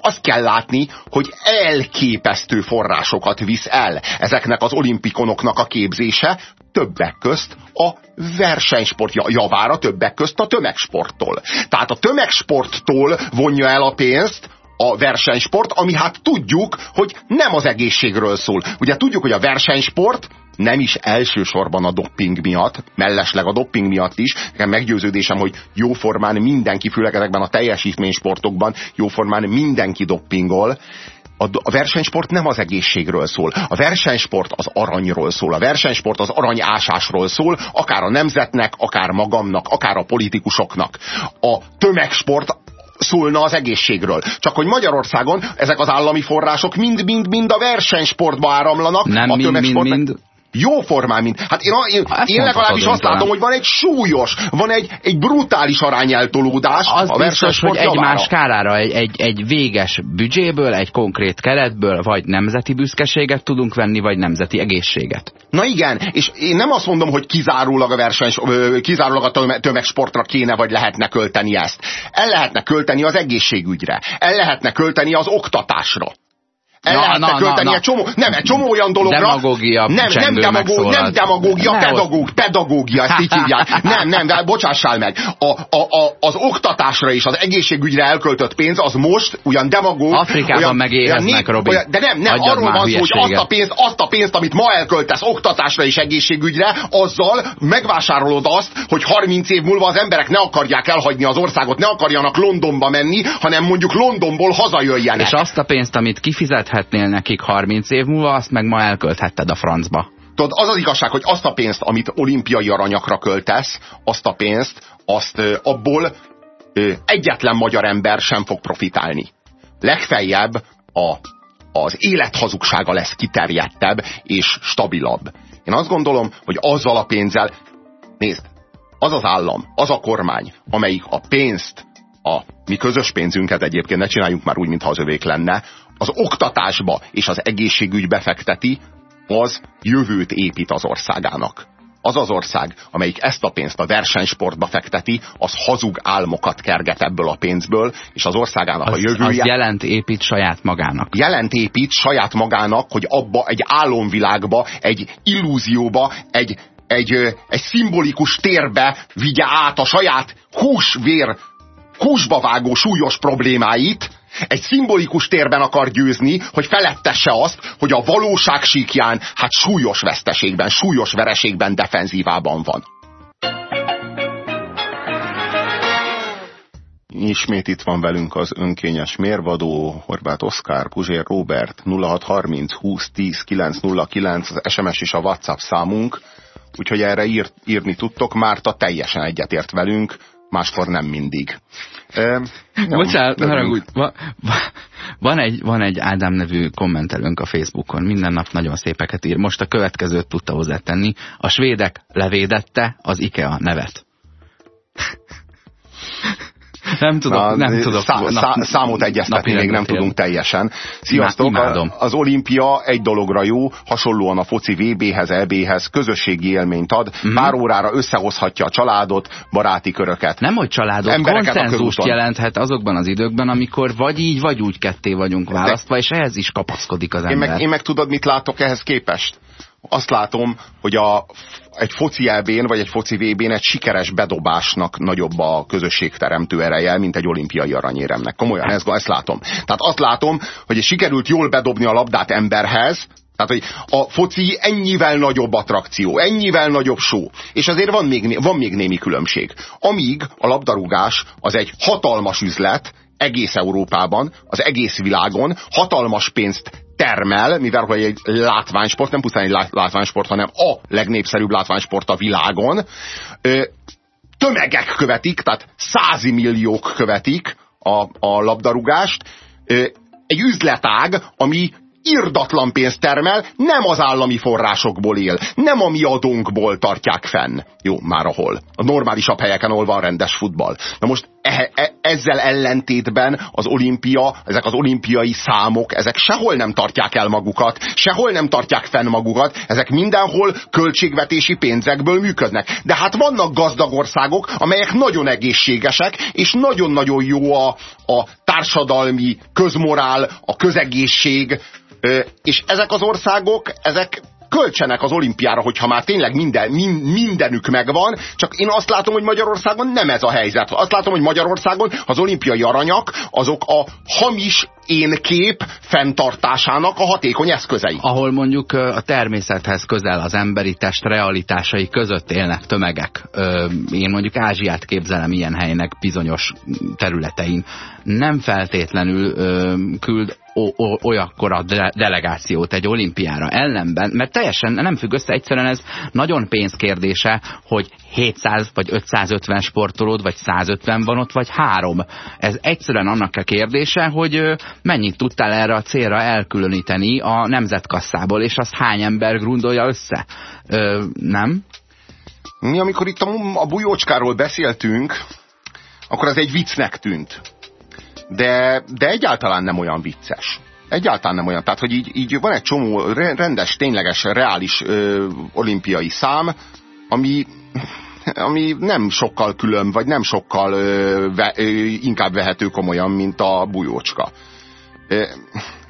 azt kell látni, hogy elképesztő forrásokat visz el ezeknek az olimpikonoknak a képzése, többek közt a versenysport javára, többek közt a tömegsporttól. Tehát a tömegsporttól vonja el a pénzt a versenysport, ami hát tudjuk, hogy nem az egészségről szól. Ugye tudjuk, hogy a versenysport nem is elsősorban a dopping miatt, mellesleg a dopping miatt is, nekem meggyőződésem, hogy jóformán mindenki, főleg ezekben a teljesítménysportokban, jóformán mindenki doppingol. a, versenysport nem az egészségről szól. A versenysport az aranyról szól. A versenysport az aranyásásról szól, akár a nemzetnek, akár magamnak, akár a politikusoknak. A tömegsport szólna az egészségről. Csak hogy Magyarországon ezek az állami források mind-mind-mind a versenysportba áramlanak. Nem a mind, mind, mind. Jó formán, mint. Hát én, én, hát én legalábbis azt látom, hogy van egy súlyos, van egy, egy brutális arányeltolódás az a biztos, hogy egymás kárára egy, egy, egy véges büdzséből, egy konkrét keretből, vagy nemzeti büszkeséget tudunk venni, vagy nemzeti egészséget. Na igen, és én nem azt mondom, hogy kizárólag a verseny, kizárólag a tömegsportra kéne, vagy lehetne költeni ezt. El lehetne költeni az egészségügyre, el lehetne költeni az oktatásra el na, lehetne na, költeni na, egy csomó, nem, egy csomó olyan dologra. Demagógia nem, nem, demagó, nem demagógia, ne pedagóg, pedagógia, ezt így hívják. (laughs) Nem, nem, de bocsássál meg. A, a, a, az oktatásra és az egészségügyre elköltött pénz, az most olyan demagóg. Afrikában olyan, megéheznek, Robi. Olyan, de nem, nem, Adjad arról van szó, hogy azt a, pénzt, azt a pénzt, amit ma elköltesz oktatásra és egészségügyre, azzal megvásárolod azt, hogy 30 év múlva az emberek ne akarják elhagyni az országot, ne akarjanak Londonba menni, hanem mondjuk Londonból hazajöjjenek. És azt a pénzt, amit kifizet költhetnél nekik 30 év múlva, azt meg ma elkölthetted a francba. Tudod, az az igazság, hogy azt a pénzt, amit olimpiai aranyakra költesz, azt a pénzt, azt abból egyetlen magyar ember sem fog profitálni. Legfeljebb a, az élet hazugsága lesz kiterjedtebb és stabilabb. Én azt gondolom, hogy azzal a pénzzel, nézd, az az állam, az a kormány, amelyik a pénzt, a mi közös pénzünket egyébként ne csináljunk már úgy, mintha az övék lenne, az oktatásba és az egészségügybe fekteti, az jövőt épít az országának. Az az ország, amelyik ezt a pénzt a versenysportba fekteti, az hazug álmokat kerget ebből a pénzből, és az országának az, a jövője... Az jelent épít saját magának. Jelent épít saját magának, hogy abba egy álomvilágba, egy illúzióba, egy, egy, egy szimbolikus térbe vigye át a saját húsvér, húsba vágó súlyos problémáit, egy szimbolikus térben akar győzni, hogy felettesse azt, hogy a valóság síkján hát súlyos veszteségben, súlyos vereségben, defenzívában van. Ismét itt van velünk az önkényes mérvadó, Horváth Oszkár, Puzsér Robert, 0630 20 10 909, az SMS és a WhatsApp számunk, úgyhogy erre ír, írni tudtok, Márta teljesen egyetért velünk, máskor nem mindig. E, Bocsánat, haragudj, va, va, van, egy, van egy Ádám nevű kommentelőnk a Facebookon, minden nap nagyon szépeket ír. Most a következőt tudta hozzátenni. A svédek levédette az IKEA nevet. Nem tudok, Na, nem tudok. Szá, nap, számot egyeztetni még nem tudunk teljesen. Sziasztok! Imádom. Az olimpia egy dologra jó, hasonlóan a foci VB-hez, EB-hez közösségi élményt ad. Mm. Pár órára összehozhatja a családot, baráti köröket. Nem, hogy családot, konszenzust jelenthet azokban az időkben, amikor vagy így, vagy úgy ketté vagyunk választva, és ehhez is kapaszkodik az ember. Én meg, én meg tudod, mit látok ehhez képest? Azt látom, hogy a egy foci elbén, vagy egy foci VB-n egy sikeres bedobásnak nagyobb a közösségteremtő ereje, mint egy olimpiai aranyéremnek. Komolyan, ezt, ezt látom. Tehát azt látom, hogy sikerült jól bedobni a labdát emberhez, tehát, hogy a foci ennyivel nagyobb attrakció, ennyivel nagyobb show. És azért van még, van még némi különbség. Amíg a labdarúgás az egy hatalmas üzlet, egész Európában, az egész világon hatalmas pénzt termel, mivel hogy egy látványsport, nem pusztán egy látványsport, hanem a legnépszerűbb látványsport a világon, tömegek követik, tehát százimilliók követik a, a labdarúgást, egy üzletág, ami irdatlan pénzt termel, nem az állami forrásokból él, nem a mi adónkból tartják fenn. Jó, már ahol. A normálisabb helyeken, ahol van rendes futball. Na most ezzel ellentétben az olimpia, ezek az olimpiai számok, ezek sehol nem tartják el magukat, sehol nem tartják fenn magukat, ezek mindenhol költségvetési pénzekből működnek. De hát vannak gazdag országok, amelyek nagyon egészségesek, és nagyon-nagyon jó a, a társadalmi közmorál, a közegészség, és ezek az országok, ezek költsenek az olimpiára, hogyha már tényleg minden, mindenük megvan, csak én azt látom, hogy Magyarországon nem ez a helyzet. Azt látom, hogy Magyarországon az olimpiai aranyak, azok a hamis én kép fenntartásának a hatékony eszközei. Ahol mondjuk a természethez közel az emberi test realitásai között élnek tömegek. Én mondjuk Ázsiát képzelem ilyen helynek bizonyos területein. Nem feltétlenül küld olyakkora de delegációt egy olimpiára ellenben, mert teljesen nem függ össze, egyszerűen ez nagyon pénzkérdése, hogy 700 vagy 550 sportolód, vagy 150 van ott, vagy három. Ez egyszerűen annak a kérdése, hogy mennyit tudtál erre a célra elkülöníteni a nemzetkasszából, és azt hány ember grundolja össze. Ö, nem? Mi, amikor itt a, a bujócskáról beszéltünk, akkor az egy viccnek tűnt de, de egyáltalán nem olyan vicces. Egyáltalán nem olyan. Tehát, hogy így, így van egy csomó rendes, tényleges, reális ö, olimpiai szám, ami, ami nem sokkal külön, vagy nem sokkal ö, ve, ö, inkább vehető komolyan, mint a bujócska.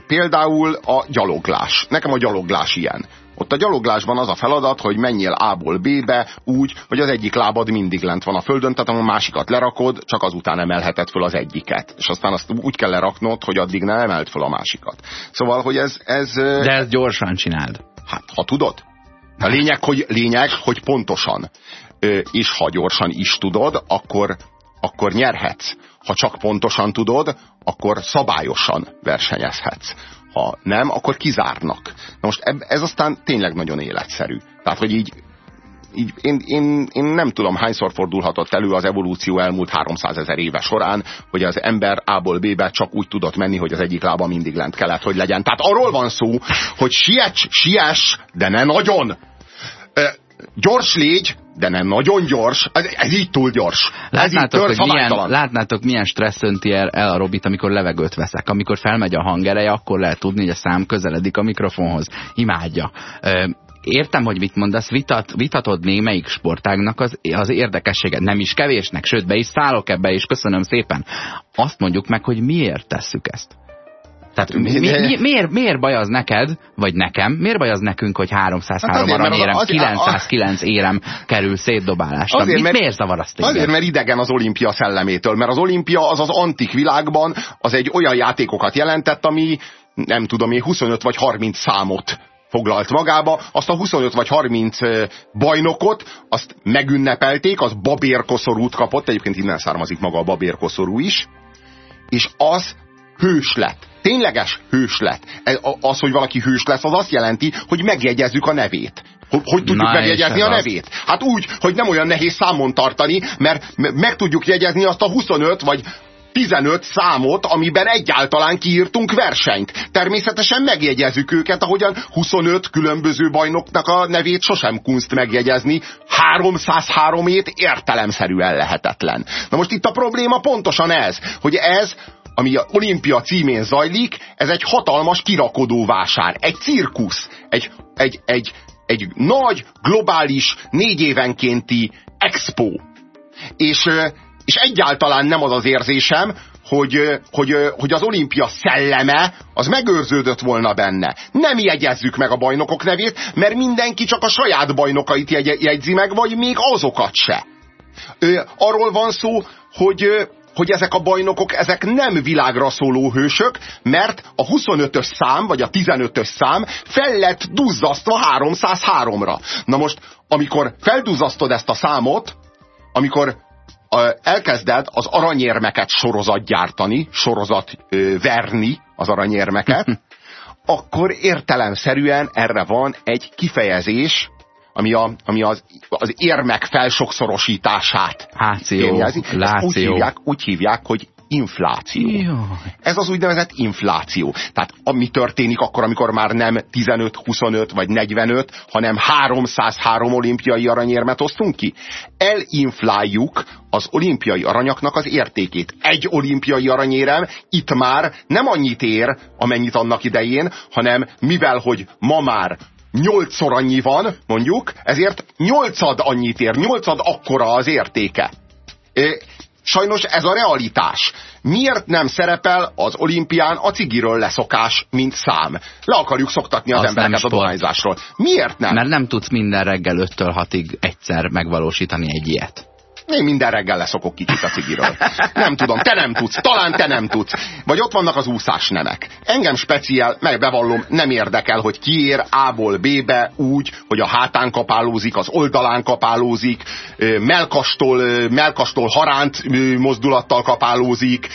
Például a gyaloglás. Nekem a gyaloglás ilyen. Ott a gyaloglásban az a feladat, hogy menjél A-ból B-be úgy, hogy az egyik lábad mindig lent van a földön, tehát a másikat lerakod, csak azután emelheted föl az egyiket. És aztán azt úgy kell leraknod, hogy addig ne emelt föl a másikat. Szóval, hogy ez... ez De ezt gyorsan csináld. Hát, ha tudod. A lényeg, hogy, lényeg, hogy pontosan. És ha gyorsan is tudod, akkor, akkor nyerhetsz. Ha csak pontosan tudod, akkor szabályosan versenyezhetsz ha nem, akkor kizárnak. Na most ez aztán tényleg nagyon életszerű. Tehát, hogy így, így én, én, én nem tudom, hányszor fordulhatott elő az evolúció elmúlt 300 ezer éve során, hogy az ember A-ból B-be csak úgy tudott menni, hogy az egyik lába mindig lent kellett, hogy legyen. Tehát arról van szó, hogy siets, siess, de ne nagyon. Gyors légy, de nem nagyon gyors. Ez, ez így túl gyors. Látnátok, ez így hogy milyen, látnátok, milyen stressz önti el, el a Robit, amikor levegőt veszek. Amikor felmegy a hangereje, akkor lehet tudni, hogy a szám közeledik a mikrofonhoz. Imádja. Értem, hogy mit mondasz, vitat, vitatod némelyik sportágnak az, az érdekességet. Nem is kevésnek, sőt, be is szállok ebbe, és köszönöm szépen. Azt mondjuk meg, hogy miért tesszük ezt. Tehát mi, mi, miért, miért baj az neked, vagy nekem, miért baj az nekünk, hogy 303 hát azért, aranyérem, az, 909 az, érem kerül szétdobálásra? Azért, Mit, mert, miért zavar azt Azért, mert idegen az olimpia szellemétől, mert az olimpia az az antik világban az egy olyan játékokat jelentett, ami nem tudom én 25 vagy 30 számot foglalt magába, azt a 25 vagy 30 bajnokot, azt megünnepelték, az babérkoszorút kapott, egyébként innen származik maga a babérkoszorú is, és az hős lett tényleges hős lett. Az, hogy valaki hős lesz, az azt jelenti, hogy megjegyezzük a nevét. Hogy tudjuk Na, megjegyezni a nevét? Hát úgy, hogy nem olyan nehéz számon tartani, mert meg tudjuk jegyezni azt a 25 vagy 15 számot, amiben egyáltalán kiírtunk versenyt. Természetesen megjegyezzük őket, ahogyan 25 különböző bajnoknak a nevét sosem kunst megjegyezni. 303 ét értelemszerűen lehetetlen. Na most itt a probléma pontosan ez, hogy ez ami a olimpia címén zajlik, ez egy hatalmas kirakodó vásár, egy cirkusz, egy, egy, egy, egy nagy, globális, négy évenkénti expo. És, és egyáltalán nem az az érzésem, hogy, hogy, hogy az olimpia szelleme az megőrződött volna benne. Nem jegyezzük meg a bajnokok nevét, mert mindenki csak a saját bajnokait jegyzi meg, vagy még azokat se. Arról van szó, hogy, hogy ezek a bajnokok, ezek nem világra szóló hősök, mert a 25-ös szám, vagy a 15-ös szám fel lett duzzasztva 303-ra. Na most, amikor felduzzasztod ezt a számot, amikor elkezded az aranyérmeket sorozat gyártani, sorozat ö, verni az aranyérmeket, (laughs) akkor értelemszerűen erre van egy kifejezés, ami, a, ami az, az érmek felsokszorosítását Háció, Úgy hívják, úgy hívják, hogy infláció. Jaj. Ez az úgynevezett infláció. Tehát ami történik akkor, amikor már nem 15, 25 vagy 45, hanem 303 olimpiai aranyérmet osztunk ki. Elinfláljuk az olimpiai aranyaknak az értékét. Egy olimpiai aranyérem itt már nem annyit ér, amennyit annak idején, hanem mivel, hogy ma már nyolcszor annyi van, mondjuk, ezért nyolcad annyit ér, nyolcad akkora az értéke. Sajnos ez a realitás. Miért nem szerepel az olimpián a cigiről leszokás, mint szám? Le akarjuk szoktatni az Azt embereket a dohányzásról. Miért nem? Mert nem tudsz minden reggel 5-től 6-ig egyszer megvalósítani egy ilyet. Én minden reggel leszokok kicsit a cigiről. Nem tudom, te nem tudsz, talán te nem tudsz. Vagy ott vannak az úszás nemek. Engem speciál, meg bevallom, nem érdekel, hogy ki ér A-ból B-be úgy, hogy a hátán kapálózik, az oldalán kapálózik, melkastól, melkastól haránt mozdulattal kapálózik,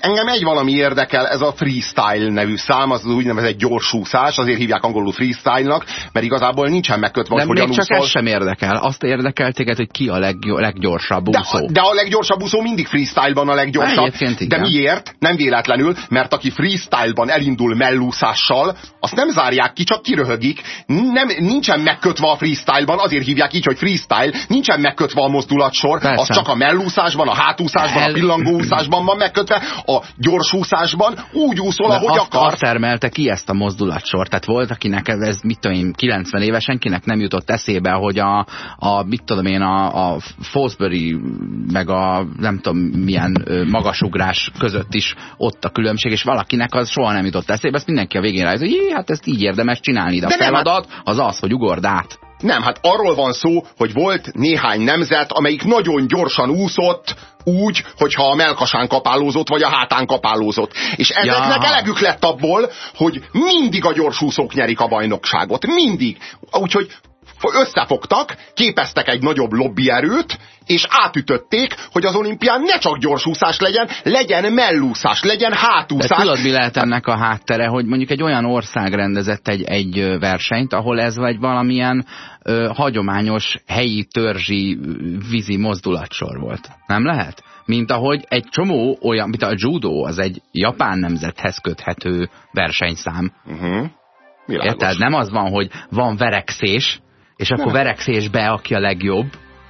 Engem egy valami érdekel, ez a freestyle nevű szám, az, úgynevezett gyorsúszás, azért hívják angolul freestyle-nak, mert igazából nincsen megkötve, hogy hogyan csak ez sem érdekel. Azt érdekel téged, hogy ki a leggy leggyorsabb úszó. De, de a leggyorsabb úszó mindig freestyle-ban a leggyorsabb. De miért? Nem véletlenül, mert aki freestyle-ban elindul mellúszással, azt nem zárják ki, csak kiröhögik. Nem, nincsen megkötve a freestyle-ban, azért hívják így, hogy freestyle, nincsen megkötve a mozdulatsor, Persze. az csak a mellúszásban, a hátúszásban, El... a pillangóúszásban van megkötve, a gyorsúszásban úgy úszol, De ahogy azt, Azt termelte ki ezt a mozdulatsort. Tehát volt, akinek ez, mit tudom én, 90 évesen, kinek nem jutott eszébe, hogy a, a mit tudom én, a, a Fosbury, meg a nem tudom milyen magasugrás között is ott a különbség, és valakinek az soha nem jutott eszébe, ezt mindenki a végén rájött, hogy hát ezt így érdemes csinálni, de, de a feladat az az, hogy ugord át. Nem, hát arról van szó, hogy volt néhány nemzet, amelyik nagyon gyorsan úszott, úgy, hogyha a melkasán kapálózott, vagy a hátán kapálózott. És ezeknek ja. elegük lett abból, hogy mindig a gyorsúszók nyerik a bajnokságot. Mindig. Úgyhogy összefogtak, képeztek egy nagyobb lobbyerőt, és átütötték, hogy az olimpián ne csak gyorsúszás legyen, legyen mellúszás, legyen hátúszás. De tudod, mi lehet ennek a háttere, hogy mondjuk egy olyan ország rendezett egy, egy versenyt, ahol ez vagy valamilyen ö, hagyományos helyi törzsi vízi mozdulatsor volt. Nem lehet? Mint ahogy egy csomó olyan, mint a judo, az egy japán nemzethez köthető versenyszám. Uh mhm. -huh. Érted? Nem az van, hogy van verekszés, és akkor verekszésbe, aki a legjobb,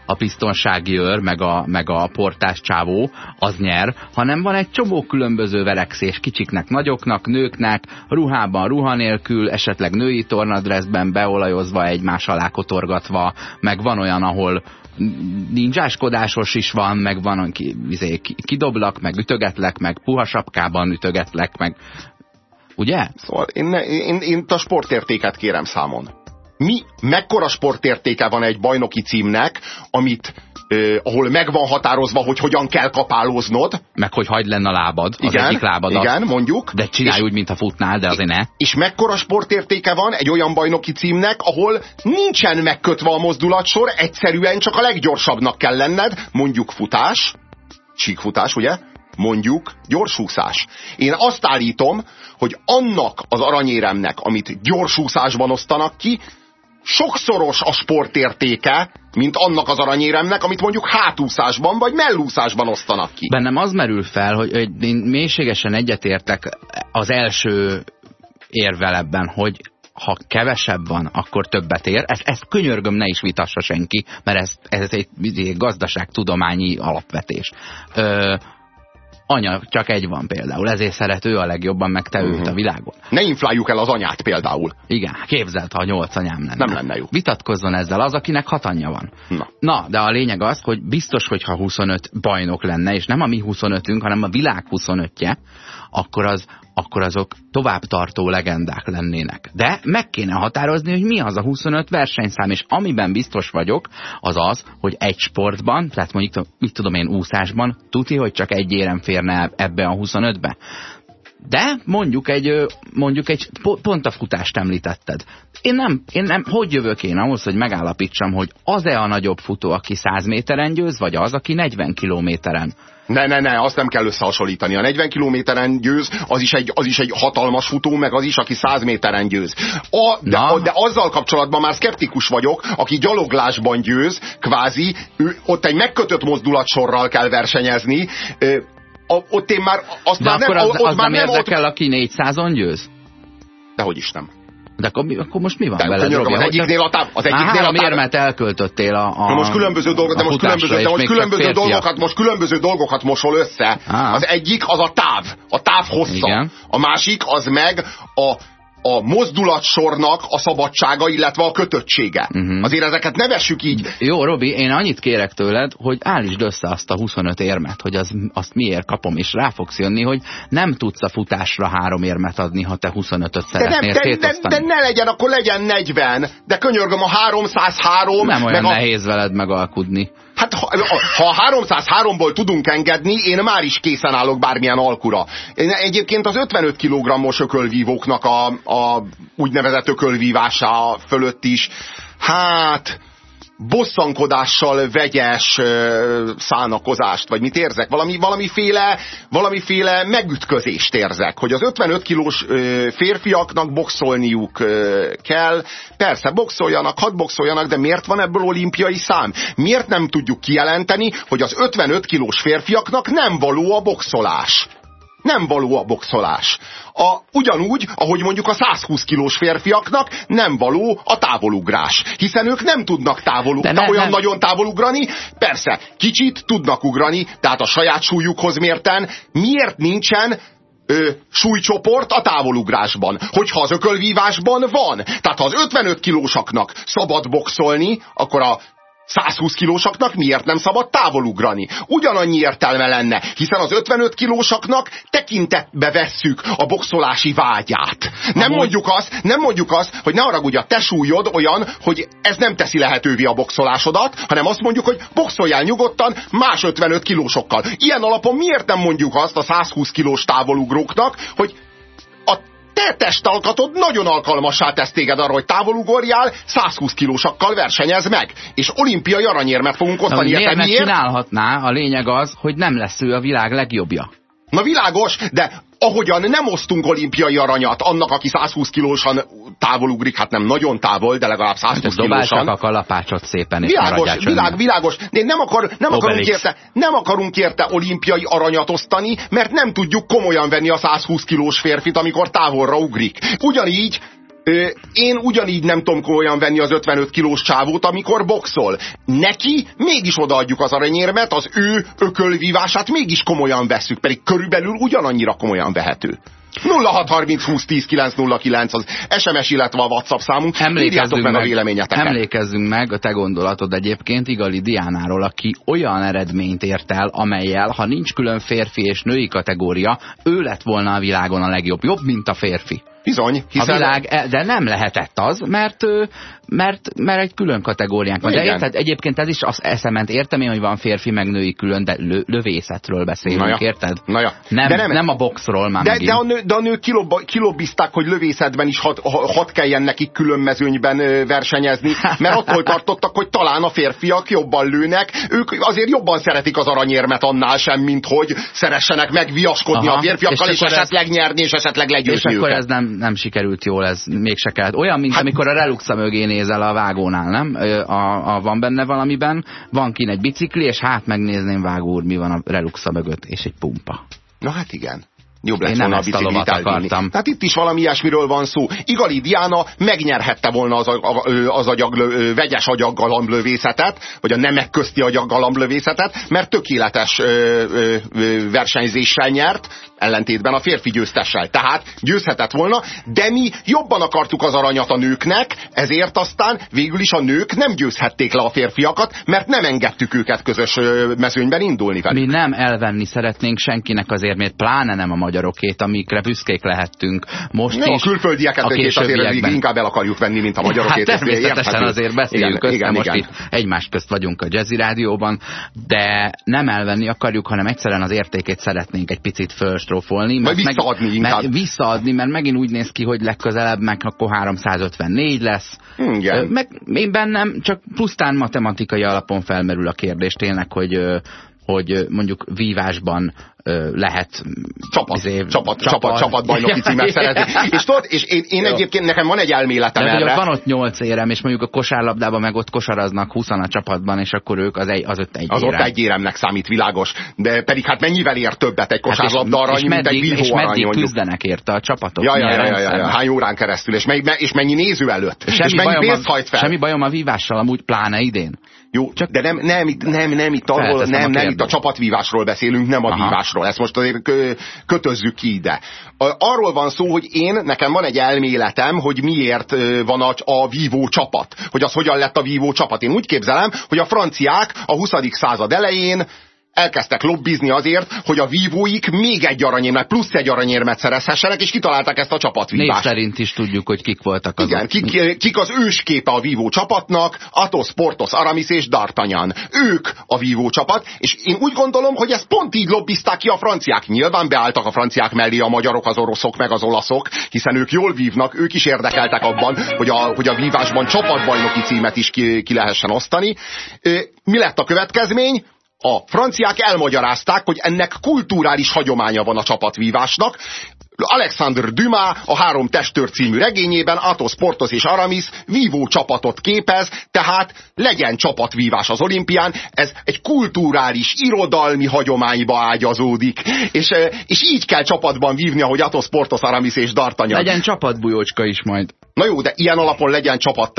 a biztonsági őr, meg a, meg a portás csávó, az nyer, hanem van egy csomó különböző verekszés kicsiknek, nagyoknak, nőknek, ruhában, ruha nélkül, esetleg női tornadreszben beolajozva, egymás alá kotorgatva, meg van olyan, ahol ninjáskodásos is van, meg van, aki izé, kidoblak, meg ütögetlek, meg puha sapkában ütögetlek, meg ugye? Szóval én, ne, én, én a sportértéket kérem számon mi, mekkora sportértéke van egy bajnoki címnek, amit Uh, ahol meg van határozva, hogy hogyan kell kapálóznod. Meg hogy hagyd lenne a lábad, az igen, egyik lábadat. Igen, mondjuk. De csinálj és, úgy, mintha futnál, de azért ne. És mekkora sportértéke van egy olyan bajnoki címnek, ahol nincsen megkötve a mozdulatsor, egyszerűen csak a leggyorsabbnak kell lenned, mondjuk futás, síkfutás, ugye? Mondjuk gyorsúszás. Én azt állítom, hogy annak az aranyéremnek, amit gyorsúszásban osztanak ki, sokszoros a sportértéke, mint annak az aranyéremnek, amit mondjuk hátúszásban vagy mellúszásban osztanak ki. Bennem az merül fel, hogy, hogy én mélységesen egyetértek az első érvel ebben, hogy ha kevesebb van, akkor többet ér. Ezt, ezt könyörgöm, ne is vitassa senki, mert ez, ez egy gazdaságtudományi alapvetés. Ö, anya csak egy van például, ezért szeret ő a legjobban, meg te uh -huh. őt a mhm. világon. Ne infláljuk el az anyát például. Igen, képzeld, ha nyolc anyám lenne. Nem lenne jó. Vitatkozzon ezzel az, akinek hat anyja van. Na. Na, de a lényeg az, hogy biztos, hogyha 25 bajnok lenne, és nem a mi 25-ünk, hanem a világ 25-je, akkor az akkor azok továbbtartó legendák lennének. De meg kéne határozni, hogy mi az a 25 versenyszám, és amiben biztos vagyok, az az, hogy egy sportban, tehát mondjuk, mit tudom én, úszásban, tuti, hogy csak egy érem férne ebbe a 25-be. De mondjuk egy, mondjuk egy pont a futást említetted. Én nem, én nem, hogy jövök én ahhoz, hogy megállapítsam, hogy az-e a nagyobb futó, aki 100 méteren győz, vagy az, aki 40 kilométeren? Ne, ne, ne, azt nem kell összehasonlítani. A 40 kilométeren győz, az is, egy, az is egy hatalmas futó, meg az is, aki 100 méteren győz. A, de, a, de azzal kapcsolatban már szkeptikus vagyok, aki gyaloglásban győz, kvázi, ő, ott egy megkötött mozdulatsorral kell versenyezni, a, ott én már azt de már nem, az, ott az már nem érdekel, ott... aki 400-on győz? Dehogy is nem. De akkor, akkor most mi van de vele? Az egyiknél a táv, az egyiknél három a táv... érmet elköltöttél a, a most különböző dolgokat, de most különböző, de most különböző dolgokat, most különböző dolgokat mosol össze. Á. Az egyik az a táv, a táv hossza. Igen. A másik az meg a a mozdulatsornak a szabadsága, illetve a kötöttsége. Uh -huh. Azért ezeket ne vessük így. Jó, Robi, én annyit kérek tőled, hogy állítsd össze azt a 25 érmet, hogy az, azt miért kapom, és rá fogsz jönni, hogy nem tudsz a futásra három érmet adni, ha te 25-öt szeretnél de, nem, de, de, de ne legyen, akkor legyen 40, de könyörgöm a 303. Nem olyan a... nehéz veled megalkudni. Hát ha, ha 303-ból tudunk engedni, én már is készen állok bármilyen alkura. Én egyébként az 55 kg-os ökölvívóknak a, a úgynevezett ökölvívása fölött is, hát bosszankodással vegyes szánakozást, vagy mit érzek? Valami, valamiféle, valamiféle megütközést érzek, hogy az 55 kilós férfiaknak boxolniuk kell. Persze, boxoljanak, hadd boxoljanak, de miért van ebből olimpiai szám? Miért nem tudjuk kijelenteni, hogy az 55 kilós férfiaknak nem való a boxolás? Nem való a boxolás. A, ugyanúgy, ahogy mondjuk a 120 kilós férfiaknak nem való a távolugrás. Hiszen ők nem tudnak távol, de ne, olyan nem. nagyon távolugrani. Persze, kicsit tudnak ugrani, tehát a saját súlyukhoz mérten miért nincsen ö, súlycsoport a távolugrásban. Hogyha az ökölvívásban van. Tehát ha az 55 kilósaknak szabad boxolni, akkor a 120 kilósaknak miért nem szabad távolugrani? Ugyanannyi értelme lenne, hiszen az 55 kilósaknak tekintetbe vesszük a boxolási vágyát. Nem Amúgy... mondjuk azt, nem mondjuk azt, hogy ne haragudj, a te súlyod olyan, hogy ez nem teszi lehetővé a boxolásodat, hanem azt mondjuk, hogy boxoljál nyugodtan más 55 kilósokkal. Ilyen alapon miért nem mondjuk azt a 120 kilós távolugróknak, hogy a te testalkatod nagyon alkalmassá tesz téged arra, hogy távolugorjál, 120 kilósakkal versenyez meg. És olimpiai aranyérmet fogunk osztani. Na, miért, miért csinálhatná? A lényeg az, hogy nem lesz ő a világ legjobbja. Na világos, de ahogyan nem osztunk olimpiai aranyat annak, aki 120 kilósan távol ugrik, hát nem nagyon távol, de legalább 120 hát kilósan. a kalapácsot szépen, és világos, világ, világos. De nem, akar, nem, akarunk érte, nem akarunk érte olimpiai aranyat osztani, mert nem tudjuk komolyan venni a 120 kilós férfit, amikor távolra ugrik. Ugyanígy én ugyanígy nem tudom komolyan venni az 55 kilós csávót, amikor boxol. Neki mégis odaadjuk az aranyérmet, az ő ökölvívását mégis komolyan veszük, pedig körülbelül ugyanannyira komolyan vehető. 0630 20 10 909 az SMS, illetve a WhatsApp számunk. Emlékezzünk meg, meg a véleményeteket. Emlékezzünk meg a te gondolatod egyébként Igali Diánáról, aki olyan eredményt ért el, amelyel, ha nincs külön férfi és női kategória, ő lett volna a világon a legjobb. Jobb, mint a férfi. Bizony. Hiszen... A világ, e- de nem lehetett az, mert, mert, mert egy külön kategóriánk van. De érted, egyébként ez is az eszement. Értem én, hogy van férfi meg női külön, de lö, lövészetről beszélünk, Na ja. érted? Na ja. nem, de nem, nem a boxról már de, de, a nő, de a nők kilobba, kilobbizták, hogy lövészetben is hat, hat kelljen nekik külön mezőnyben versenyezni, mert attól tartottak, hogy talán a férfiak jobban lőnek, ők azért jobban szeretik az aranyérmet annál sem, mint hogy szeressenek megviaskodni Aha, a férfiakkal, és, és esetleg ez... nyerni, és esetleg legyőzni És akkor ez nem, nem sikerült jól, ez mégse kellett. Olyan, mint hát, amikor a Reluxa mögé nézel a vágónál, nem? A, a, van benne valamiben, van kin egy bicikli, és hát megnézném vágó úr, mi van a Reluxa mögött, és egy pumpa. Na hát igen jobb lett volna a biciklit elvinni. Tehát itt is valami ilyesmiről van szó. Igali Diana megnyerhette volna az, az agyag, vegyes agyaggalamblövészetet, vagy a nemek közti agyaggalamblövészetet, mert tökéletes ö, ö, versenyzéssel nyert, ellentétben a férfi győztessel. Tehát győzhetett volna, de mi jobban akartuk az aranyat a nőknek, ezért aztán végül is a nők nem győzhették le a férfiakat, mert nem engedtük őket közös mezőnyben indulni velük. Mi nem elvenni szeretnénk senkinek az érmét, pláne nem a magyarokét, amikre büszkék lehettünk. Most Jó, is, a külföldieket a azért inkább el akarjuk venni, mint a magyarokét. Hát természetesen azért beszélünk igen, igen, most igen. itt egymás közt vagyunk a Jazzy Rádióban, de nem elvenni akarjuk, hanem egyszerűen az értékét szeretnénk egy picit fölstrófolni katasztrófolni. Vagy visszaadni meg, inkább. Mert visszaadni, mert megint úgy néz ki, hogy legközelebb meg akkor 354 lesz. Igen. Meg én bennem csak pusztán matematikai alapon felmerül a kérdés tényleg, hogy hogy mondjuk vívásban lehet csapat, izé, csapat, csapat, csapat bajnoki címet szeretni. És tudod, és én, én egyébként nekem van egy elméletem De, erre. Van ott nyolc érem, és mondjuk a kosárlabdában meg ott kosaraznak 20 a csapatban, és akkor ők az, egy, az ott egy Az érem. ott egy éremnek számít, világos. De pedig hát mennyivel ér többet egy kosárlabda hát arany, és, mint meddig, egy És meddig küzdenek érte a csapatok? Ja, ja, ja, ja, ja, ja. Hány órán keresztül, és, mennyi, és mennyi néző előtt? Semmi és mennyi pénzt hajt fel? Semmi bajom a vívással, amúgy pláne idén. Jó, csak de nem, nem, nem, nem, itt, arról, nem, nem itt a csapatvívásról beszélünk, nem a Aha. vívásról. Ezt most azért kötözzük ki ide. Arról van szó, hogy én, nekem van egy elméletem, hogy miért van a, a vívó csapat. Hogy az hogyan lett a vívó csapat. Én úgy képzelem, hogy a franciák a 20. század elején elkezdtek lobbizni azért, hogy a vívóik még egy aranyérmet, plusz egy aranyérmet szerezhessenek, és kitalálták ezt a csapatvívást. Név szerint is tudjuk, hogy kik voltak azok. Igen, kik, kik az ősképe a vívó csapatnak, Atos, Portos, Aramis és D'Artagnan. Ők a vívó csapat, és én úgy gondolom, hogy ezt pont így lobbizták ki a franciák. Nyilván beálltak a franciák mellé a magyarok, az oroszok, meg az olaszok, hiszen ők jól vívnak, ők is érdekeltek abban, hogy a, hogy a vívásban csapatbajnoki címet is ki, ki lehessen osztani. Mi lett a következmény? A franciák elmagyarázták, hogy ennek kulturális hagyománya van a csapatvívásnak, Alexander Dumas a Három testőr című regényében Athos, Portos és Aramis vívó csapatot képez, tehát legyen csapatvívás az olimpián, ez egy kulturális, irodalmi hagyományba ágyazódik, és, és így kell csapatban vívni, ahogy Athos, Portos, Aramis és D'Artagnan. Legyen csapatbujócska is majd. Na jó, de ilyen alapon legyen csapat,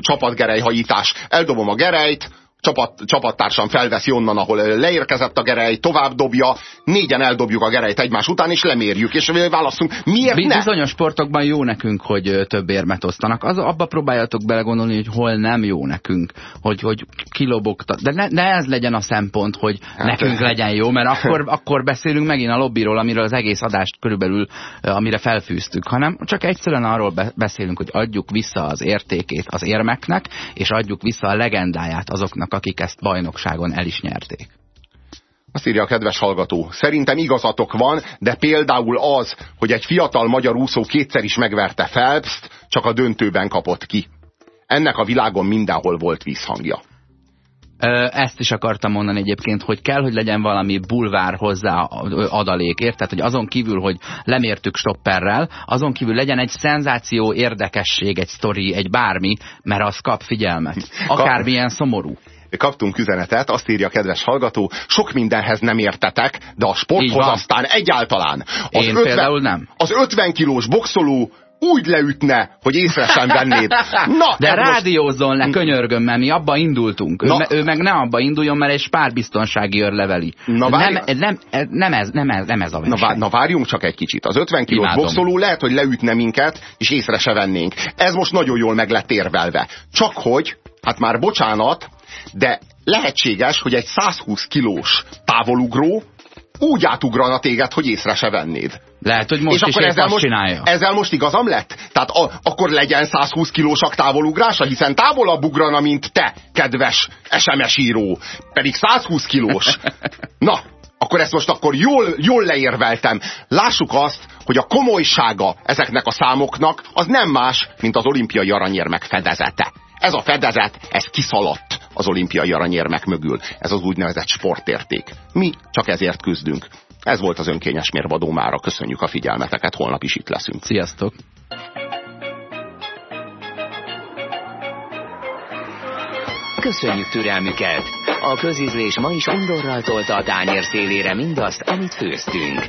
csapatgerejhajítás. Eldobom a gerejt, csapat, csapattársam felveszi onnan, ahol leérkezett a gerej, tovább dobja, négyen eldobjuk a gerejt egymás után, és lemérjük, és válaszunk. Miért ne? Bizonyos sportokban jó nekünk, hogy több érmet osztanak. Az, abba próbáljatok belegondolni, hogy hol nem jó nekünk, hogy, hogy kilobogtat. De ne, ne ez legyen a szempont, hogy hát, nekünk legyen jó, mert akkor, (laughs) akkor beszélünk megint a lobbiról, amiről az egész adást körülbelül, amire felfűztük, hanem csak egyszerűen arról beszélünk, hogy adjuk vissza az értékét az érmeknek, és adjuk vissza a legendáját azoknak, akik ezt bajnokságon el is nyerték. Azt írja a kedves hallgató. Szerintem igazatok van, de például az, hogy egy fiatal magyar úszó kétszer is megverte Phelps-t, csak a döntőben kapott ki. Ennek a világon mindenhol volt vízhangja. Ezt is akartam mondani egyébként, hogy kell, hogy legyen valami bulvár hozzá adalékért, tehát hogy azon kívül, hogy lemértük stopperrel, azon kívül legyen egy szenzáció, érdekesség, egy sztori, egy bármi, mert az kap figyelmet. Akármilyen szomorú kaptunk üzenetet, azt írja a kedves hallgató, sok mindenhez nem értetek, de a sporthoz aztán egyáltalán. Az Én 50, nem. Az 50 kilós boxoló úgy leütne, hogy észre sem vennéd. Na, De rádiózzon le, könyörgöm, mert mi abba indultunk. Ő, me, ő meg nem abba induljon, mert egy spárbiztonsági őr leveli. Na, nem, nem, nem, ez, nem, ez, nem ez a verseny. Na, na várjunk csak egy kicsit. Az 50 kilós boxoló lehet, hogy leütne minket, és észre se vennénk. Ez most nagyon jól meg lett érvelve. Csak hogy, hát már bocsánat, de lehetséges, hogy egy 120 kilós távolugró úgy átugrana téged, hogy észre se vennéd. Lehet, hogy most és is akkor ezzel most, csinálja. Ezzel most igazam lett? Tehát a, akkor legyen 120 kilósak távolugrása, hiszen távolabb ugrana, mint te, kedves SMS író. Pedig 120 kilós. (laughs) Na, akkor ezt most akkor jól, jól leérveltem. Lássuk azt, hogy a komolysága ezeknek a számoknak az nem más, mint az olimpiai aranyérmek fedezete. Ez a fedezet, ez kiszaladt az olimpiai aranyérmek mögül. Ez az úgynevezett sportérték. Mi csak ezért küzdünk. Ez volt az önkényes mérvadó mára. Köszönjük a figyelmeteket, holnap is itt leszünk. Sziasztok! Köszönjük türelmüket! A közizlés ma is undorral tolta a tányér szélére mindazt, amit főztünk.